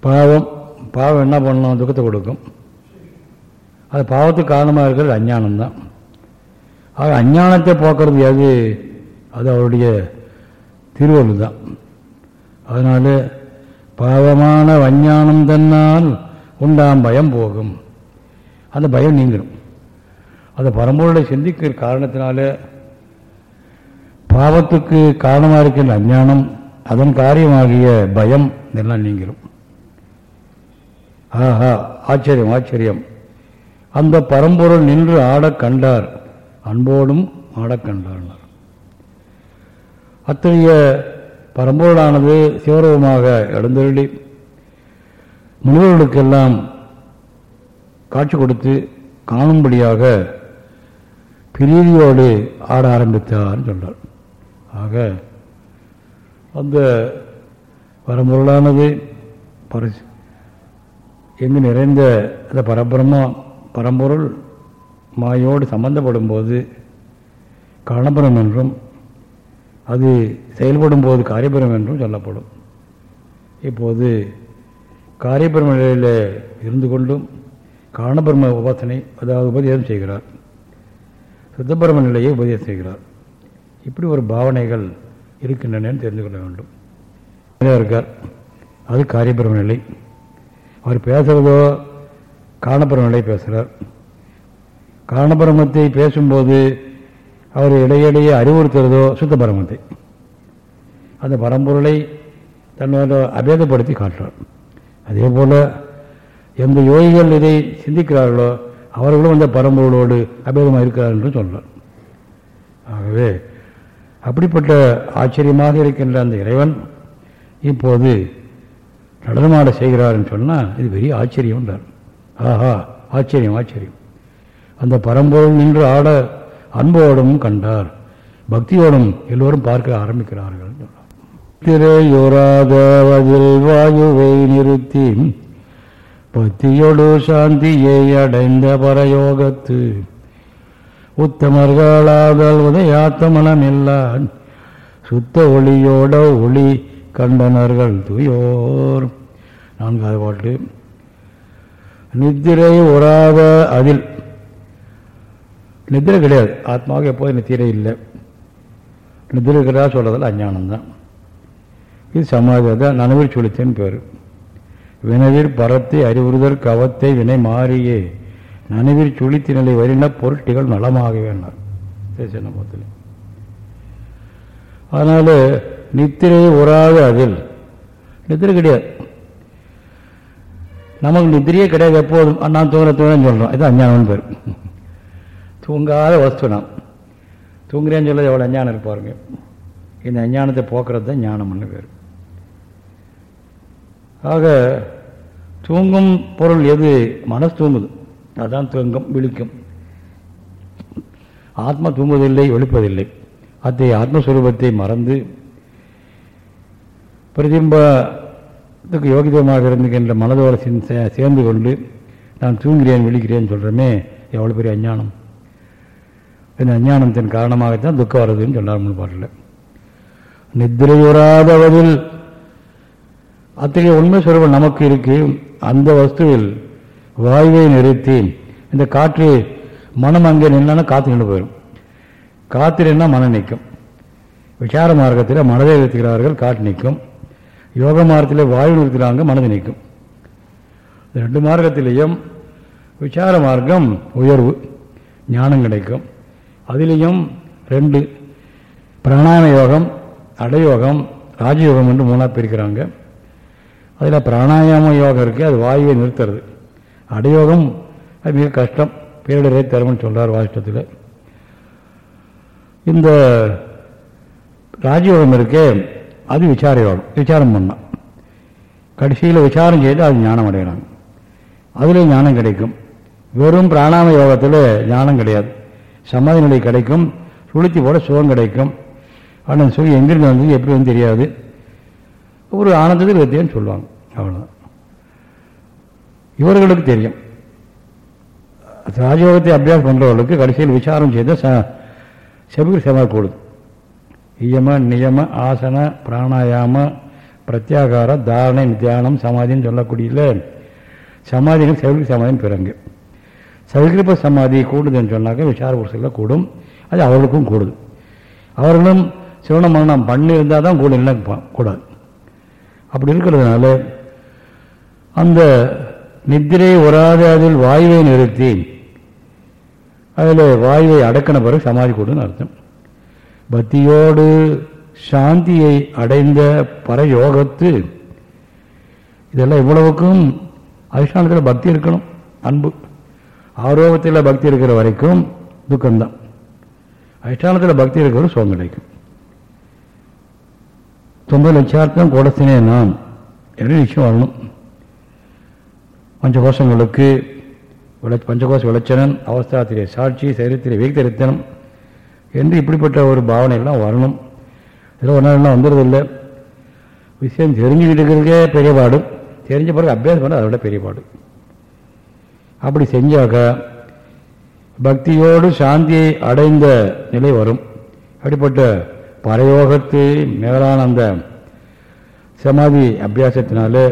பாவம் பாவம் என்ன பண்ணணும்? துக்கத்தை கொடுக்கும். அது பாவத்துக்கு காரணமாக இருக்கிறது அஞ்ஞானம்தான். ஆக அஞ்ஞானத்தை போக்குறது எது? அது அவருடைய திருவள்ளுவர் தான் அதனால பாவமான வஞ்ஞானம் தன்னால் உண்டாம் பயம் போகும். அந்த பயம் நீங்கிடும். அந்த பரம்பொருளை சிந்திக்கிற காரணத்தினால பாவத்துக்கு காரணமாக இருக்கின்ற அஞ்ஞானம் அதன் காரியமாகிய பயம் இதெல்லாம் நீங்கிடும் ஆஹா ஆச்சரியம் ஆச்சரியம். அந்த பரம்பொருள் நின்று ஆடக் கண்டார். அன்போடும் ஆடக் கண்டார் அத்தகைய பரம்பொருளானது சிவரூபமாக எழுந்தருளி முனிவர்களுக்கெல்லாம் காட்சி கொடுத்து காணும்படியாக பிரீதியோடு ஆட ஆரம்பித்தார்னு சொல்றார். ஆக அந்த பரம்பொருளானது பரிசு எங்கு நிறைந்த அந்த பரபிரம்ம பரம்பொருள் மாயோடு சம்பந்தப்படும் போது காணபுரம் என்றும் அது செயல்படும் போது காரியபுரம் என்றும் சொல்லப்படும். இப்போது காரியபுரம் நிலையில் இருந்து கொண்டும் காரணபிரம உபாசனை அதாவது உபதேசம் செய்கிறார். சுத்தபிரம நிலையை உபதேசம் செய்கிறார். இப்படி ஒரு பாவனைகள் இருக்கின்றனன்னு தெரிந்து கொள்ள வேண்டும். இருக்கார். அது காரியபிரம நிலை. அவர் பேசுகிறதோ காரணபிரம நிலை பேசுகிறார் காரணபிரமத்தை பேசும்போது அவர் இடையிடையே அறிவுறுத்துறதோ சுத்த பரமத்தை அந்த பரம்பொருளை தன்னோட அபேதப்படுத்தி காட்டுறார். அதே போல் எந்த யோகிகள் இதை சிந்திக்கிறார்களோ அவர்களும் அந்த பரம்பொருளோடு அபேதமாக இருக்கிறார் என்று சொல்றார் ஆகவே அப்படிப்பட்ட ஆச்சரியமாக இருக்கின்ற அந்த இறைவன் இப்போது நடனமாட செய்கிறார்னு சொன்னால் இது பெரிய ஆச்சரியம்ன்றார் ஆஹா ஆச்சரியம் ஆச்சரியம். அந்த பரம்பொருள் நின்று ஆட அன்போடும் கண்டார். பக்தியோடும் எல்லோரும் பார்க்க ஆரம்பிக்கிறார்கள் திரையுறாதவதில் வாயுவை நிறுத்தி பத்தியொடு சாந்தியை அடைந்த பரயோகத்து. உத்தமர்களாதல் உதயாத்தமனமில்லான் சுத்த ஒளியோட ஒளி கண்டனர்கள் தூயோர். நான்காவது பாட்டு. நித்திரை உறாத அதில். நித்திரை கிடையாது. ஆத்மாவுக்கு எப்போதும் நித்திரை இல்லை. நித்திரை இருக்கிறதா அஞ்ஞானம் தான் இது சமாதி தான் நனவில் சுழித்தேன்னு பேர். வினவிற் பரத்தை அறிவுறுதல் கவத்தை வினை மாறியே. நனவிற் சுழித்தி நிலை வரின பொருட்டிகள் நலமாக வேண்டார் சின்னபத்தில் அதனால நித்திரை உறாத அதில் நித்திரை கிடையாது. நமக்கு நித்திரையே கிடையாது எப்போதும். நான் தூங்குற தூங்குறேன்னு சொல்கிறோம் இது அஞ்ஞானம் பேர். தூங்காத வஸ்து நாம். தூங்குறேன்னு சொல்ல எவ்வளோ அஞ்ஞானம் இருப்பாருங்க இந்த அஞ்ஞானத்தை போக்குறது தான் ஞானம்னு பேர். ஆக தூங்கும் பொருள் எது? மனசு தூங்குது. அதுதான் தூங்கும் விழிக்கும். ஆத்மா தூங்குவதில்லை ஒழிப்பதில்லை அத்தகைய ஆத்மஸ்வரூபத்தை மறந்து பிரதிம்பத்துக்கு யோகிதமாக இருந்துகின்ற மனதோடு சே- சேர்ந்து கொண்டு நான் தூங்குகிறேன் விழிக்கிறேன் சொல்கிறோமே எவ்வளோ பெரிய அஞ்ஞானம். இந்த அஞ்ஞானத்தின் காரணமாகத்தான் துக்கம் வருதுன்னு சொன்னார் முன் பாட்டில் நித்திரையுறாதவதில் அத்தகைய உண்மை சுரூபம் நமக்கு இருக்கு. அந்த வஸ்துவில் வாயுவை நிறுத்தி இந்த காற்று மனம் அங்கே நின்னா காற்று நின்று போயிடும். காற்று நின்னா மனம் நிற்கும். விசார மார்க்கத்தில் மனதை நிறுத்துகிறார்கள் காற்று நிற்கும். யோக மார்க்கத்தில் வாயு நிறுத்துகிறாங்க மனது நிற்கும். இந்த ரெண்டு மார்க்கத்திலையும் விசார மார்க்கம் உயர்வு ஞானம் கிடைக்கும். அதிலையும் ரெண்டு பிராணாம யோகம் அடயோகம் ராஜயோகம் என்று மூணாக பிரிக்கிறாங்க. அதில் பிராணாயாம யோகம் இருக்குது அது வாயுவை நிறுத்துறது. அடயோகம் அது மிக கஷ்டம். பேரிடரே தருமன் சொல்கிறார் வாஷ்டத்தில் இந்த ராஜயோகம் இருக்கே அது விசார யோகம் விசாரம் பண்ணான் கடைசியில் விசாரம் செய்து அது ஞானம் அடைகிறாங்க அதில் ஞானம் கிடைக்கும். வெறும் பிராணாம யோகத்தில் ஞானம் கிடையாது. சமாதி நிலை கிடைக்கும். சுளுத்தி போட சுகம் கிடைக்கும். ஆனால் சுகம் எங்கிருந்து வந்தது எப்படி வந்து தெரியாது. ஒரு ஆனந்தத்தில் வித்தியன்னு சொல்லுவாங்க. அவ்வளோதான் இவர்களுக்கு தெரியும். ராஜயோகத்தை அபியாசம் பண்ணுறவர்களுக்கு கடைசியில் விசாரம் செய்த ச செபுக்கு செம கூடுது இயம நியம ஆசன பிராணாயாம பிரத்யாகார தாரணை தியானம் சமாதின்னு சொல்லக்கூடிய சமாதிகள் செவிலுக்கு சமாதின்னு பிறங்கு சவிகிருப்ப சமாதி கூடுதுன்னு சொன்னாக்க விசார புருஷத்தில் கூடும். அது அவர்களுக்கும் கூடுது. அவர்களும் சிவன மரணம் பண்ணியிருந்தால் தான் கூட இல்லை கூடாது. அப்படி இருக்கிறதுனால அந்த நித்திரை உராத அதில் வாயுவை நிறுத்தி அதில் வாயுவை அடக்கின பிறகு சமாதி கொடுன்னு அர்த்தம். பக்தியோடு சாந்தியை அடைந்த பரயோகத்து இதெல்லாம் இவ்வளவுக்கும் அதிஷ்டானத்தில் பக்தி இருக்கணும் அன்பு. ஆரோகத்தில் பக்தி இருக்கிற வரைக்கும் துக்கம்தான். அதிஷ்டானத்தில் பக்தி இருக்கிற சுகம் கிடைக்கும். தொம்பது லட்சார்த்தம் கூடத்தினே நான் என்று நிச்சயம் வரணும் பஞ்சகோஷங்களுக்கு விளை பஞ்சகோஷ விளச்சனன் அவஸ்தாத்திரிய சாட்சி சரித்திரை வீக்தரித்தனம் என்று இப்படிப்பட்ட ஒரு பாவனை எல்லாம் வரணும் இதில் ஒரு நாள்லாம் வந்துடுறதில்லை விஷயம் தெரிஞ்சுக்கிட்டு இருக்கிறதுக்கே பெரிய பாடு தெரிஞ்ச பிறகு அபியாசம் பண்ண அதை விட பெரிய பாடு அப்படி செஞ்சாக்க பக்தியோடு சாந்தியை அடைந்த நிலை வரும் அப்படிப்பட்ட பரயோகத்து மேலான அந்த சமாதி அபியாசத்தினாலே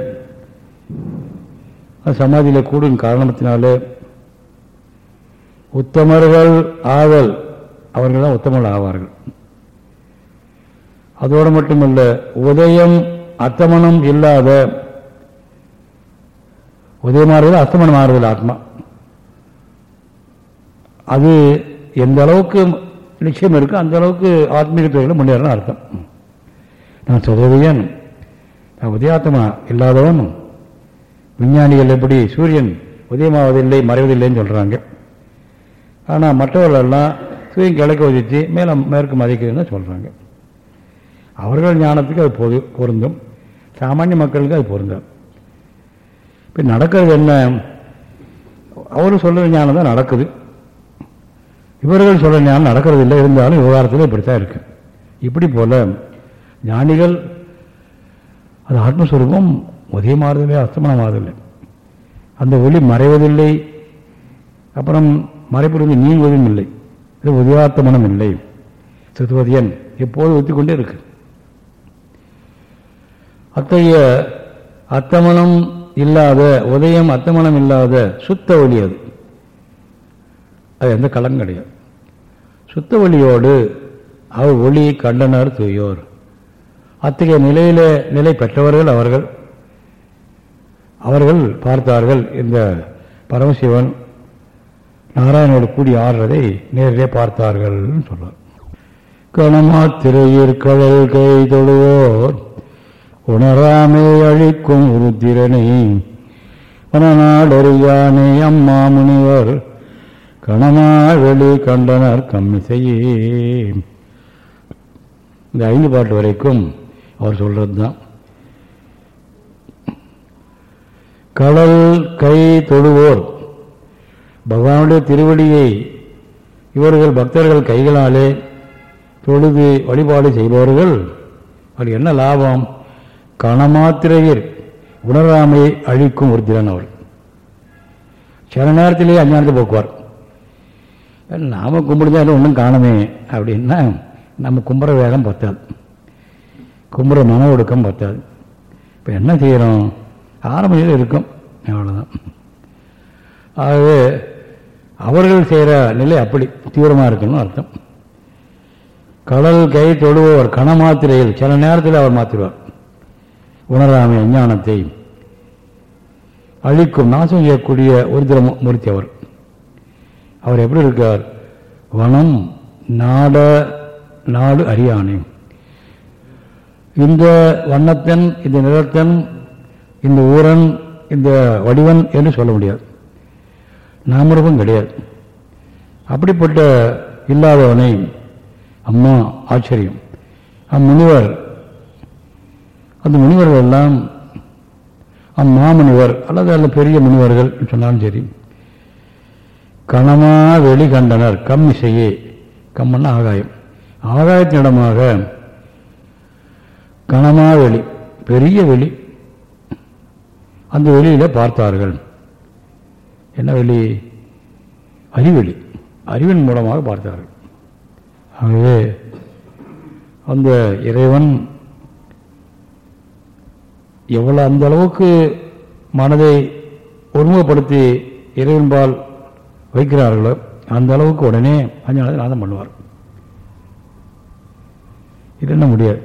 சமாதியில் கூடும் காரணத்தினாலே உத்தமர்கள் ஆவல் அவர்கள் தான் உத்தமர்கள் ஆவார்கள். அதோடு மட்டுமல்ல உதயம் அத்தமனம் இல்லாத உதயமாறுதல் அஸ்தமனம் ஆறுதல் ஆத்மா. அது எந்த அளவுக்கு நிச்சயம் இருக்கும் அந்த அளவுக்கு ஆத்மீக துறையில் முன்னேறணும் அர்த்தம். நான் சொல்வதையன் நான் உதயாத்மா இல்லாதவன் விஞ்ஞானிகள் எப்படி சூரியன் உதயமாவதில்லை மறைவதில்லைன்னு சொல்கிறாங்க ஆனால் மற்றவர்களெல்லாம் சூரியன் கிழக்க உதித்து மேலே மேற்கு மதிக்குதுன்னு சொல்கிறாங்க அவர்கள் ஞானத்துக்கு அது பொது பொருந்தும். சாமானிய மக்களுக்கு அது பொருந்தாது. இப்போ நடக்கிறது என்ன? அவர் சொல்கிற ஞானம் தான் நடக்குது. இவர்கள் சொல்ல ஞானம் நடக்கிறது இல்லை இருந்தாலும் விவகாரத்தில் இப்படித்தான் இருக்கு. இப்படி போல ஞானிகள் அது ஆத்மஸ்வரூபம் உதயமாறுதில்லை அஸ்தமனமாறுதில்லை அந்த ஒளி மறைவதில்லை. அப்புறம் மறைப்பிலிருந்து நீங்குவதும் இல்லை. இது உதயாத்தமனம் இல்லை. சித்துவதியன் எப்போது ஒத்திக்கொண்டே இருக்கு. அத்தகைய அத்தமனம் இல்லாத உதயம் அத்தமனம் இல்லாத சுத்த ஒளி அது. அது எந்த களம் கிடையாது. சுத்த ஒளியோடு அவர் ஒளி கண்டனர் தூயோர். அத்தகைய நிலையில நிலை பெற்றவர்கள் அவர்கள். அவர்கள் பார்த்தார்கள் இந்த பரமசிவன் நாராயணோடு கூடி ஆடுறதை நேரிலே பார்த்தார்கள் சொல்றார் கணமா திரையிற் கழல் கை தொழுவோர் உணராமே அழிக்கும் உருத்திரனை மனநாடறியானே அம்மா முனிவர் கணமா வெளி கண்டனர் கம்மிசையே. இந்த ஐந்து பாட்டு வரைக்கும் அவர் சொல்றது தான் கடல் கை தொழுவோர் பகவானுடைய திருவடியை இவர்கள் பக்தர்கள் கைகளாலே தொழுது வழிபாடு செய்பவர்கள் அது என்ன லாபம்? கணமாத்திரையில் உணராமையை அழிக்கும் ஒரு திறன் அவர். சில நேரத்திலேயே அஞ்ஞானத்தை போக்குவார். நாம் கும்பிடுதான் ஒன்றும் காணுமே அப்படின்னா நம்ம கும்புற வேகம் பத்தாது. கும்புற மன ஒடுக்கம் பத்தாது. இப்போ என்ன செய்கிறோம் ஆரம்பத்தில் இருக்கும். அவ்வளோதான் ஆகவே அவர்கள் செய்கிற நிலை அப்படி. தீவிரமாக இருக்கணும்னு அர்த்தம். கடல் கை தொழுபவர் கணமாத்திரையில் சில நேரத்தில் அவர் மாத்திருவார். உணராமை அஞ்ஞானத்தை அழிக்கும் நாசம் செய்யக்கூடிய ஒரு திரம மூர்த்தி அவர். அவர் எப்படி இருக்கார்? வனம் நாட நாடு அறியானை. இந்த வண்ணத்தன் இந்த நிறத்தன் இந்த ஊரன் இந்த வடிவன் என்று சொல்ல முடியாது. நாமரூபம் கிடையாது. அப்படிப்பட்ட இல்லாதவனை அம்மா ஆச்சரியம். அம்முனிவர் அந்த முனிவர்கள் எல்லாம் அம்மாமுனிவர் அல்லது அல்ல பெரிய முனிவர்கள் சொன்னாலும் சரி கணமா வெளி கண்டனர் கம் இசையே. கம்மன்னா ஆகாயம். ஆகாயத்தினிடமாக கனமா வெளி பெரிய வெளி அந்த வெளியில் பார்த்தார்கள். என்ன வெளி? அறிவெளி. அறிவின் மூலமாக பார்த்தார்கள். ஆகவே அந்த இறைவன் எவ்வளவு அந்த அளவுக்கு மனதை ஒருமுகப்படுத்தி இறைவன்பால் வைக்கிறார்களோ அந்த அளவுக்கு உடனே அஞ்ஞானத்தை நாதம் பண்ணுவார் இது என்ன முடியாது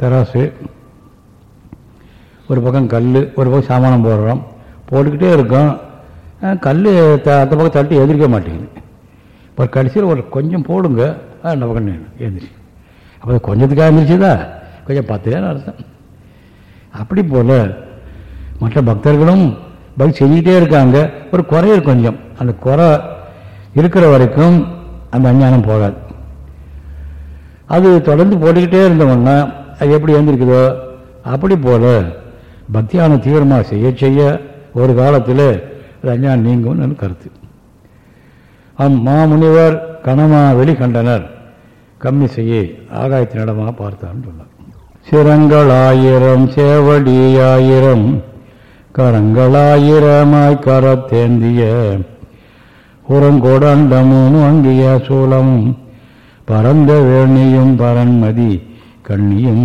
தராசு ஒரு பக்கம் கல் ஒரு பக்கம் சாமானம் போடுறோம். போட்டுக்கிட்டே இருக்கோம். கல் அந்த பக்கம் தட்டி எதிர்க்க மாட்டேங்குது. இப்போ கடைசியில் ஒரு கொஞ்சம் போடுங்க அந்த பக்கம் எழுந்திரிச்சு அப்போ கொஞ்சத்துக்காக எழுந்திரிச்சுதா கொஞ்சம் பத்து நேரம் அர்த்தம். அப்படி போல் மற்ற பக்தர்களும் பக்தி செஞ்சுக்கிட்டே இருக்காங்க. ஒரு குறை கொஞ்சம். அந்த குறை இருக்கிற வரைக்கும் அந்த அஞ்ஞானம் போகாது. அது தொடர்ந்து போட்டுக்கிட்டே இருந்தோம்னா அது எப்படி எழுந்திருக்குதோ அப்படி போல பக்தியான தீவிரமாக செய்ய செய்ய ஒரு காலத்தில் அது அஞ்ஞானம் நீங்கும்னு கருத்து. அம் மாமுனிவர் கனமா வெளிக்கண்டனர் கம்மி செய்ய ஆகாயத்தினிடமாக பார்த்தான்னு சொன்னார். சிரங்கள் ஆயிரம் சேவடி ஆயிரம் கரங்களாயிரமாய் கரத்தேந்திய புறங்கோடண்டமும் அங்கிய சூலமும் பரந்த வேணியும் பரன்மதி கண்ணியும்.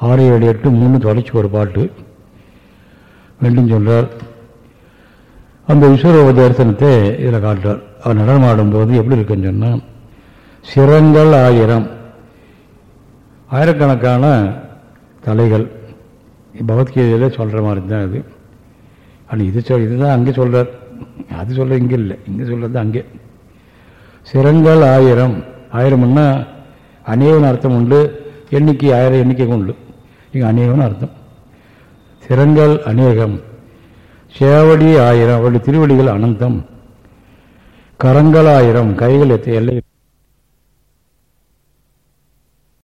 ஆறு ஏழு எட்டு மூணு தொடர்ச்சி ஒரு பாட்டு. மீண்டும் சொல்றார். அந்த விஸ்வரூப தரிசனத்தை இதில் காட்டுறார். அவர் நடனமாடும்போது எப்படி இருக்குன்னு சொன்னால் சிரங்கள் ஆயிரம் ஆயிரக்கணக்கான தலைகள் பகவத்கீதையில் சொல்கிற மாதிரி தான் அது. ஆனால் இது சொல் இதுதான் அங்கே சொல்கிறார் அது சொல்ல இங்கே இல்லை. இங்கே சொல்கிறது அங்கே. சிரங்கள் ஆயிரம். ஆயிரம்னா அநேகன் அர்த்தம் உண்டு. எண்ணிக்கை ஆயிரம் எண்ணிக்கைக்கும் உண்டு. இங்கே அநேகம்னு அர்த்தம். சிரங்கள் அநேகம். சேவடி ஆயிரம். அவருடைய திருவடிகள் அனந்தம். கரங்கள் ஆயிரம். கைகள் எத்த எல்லை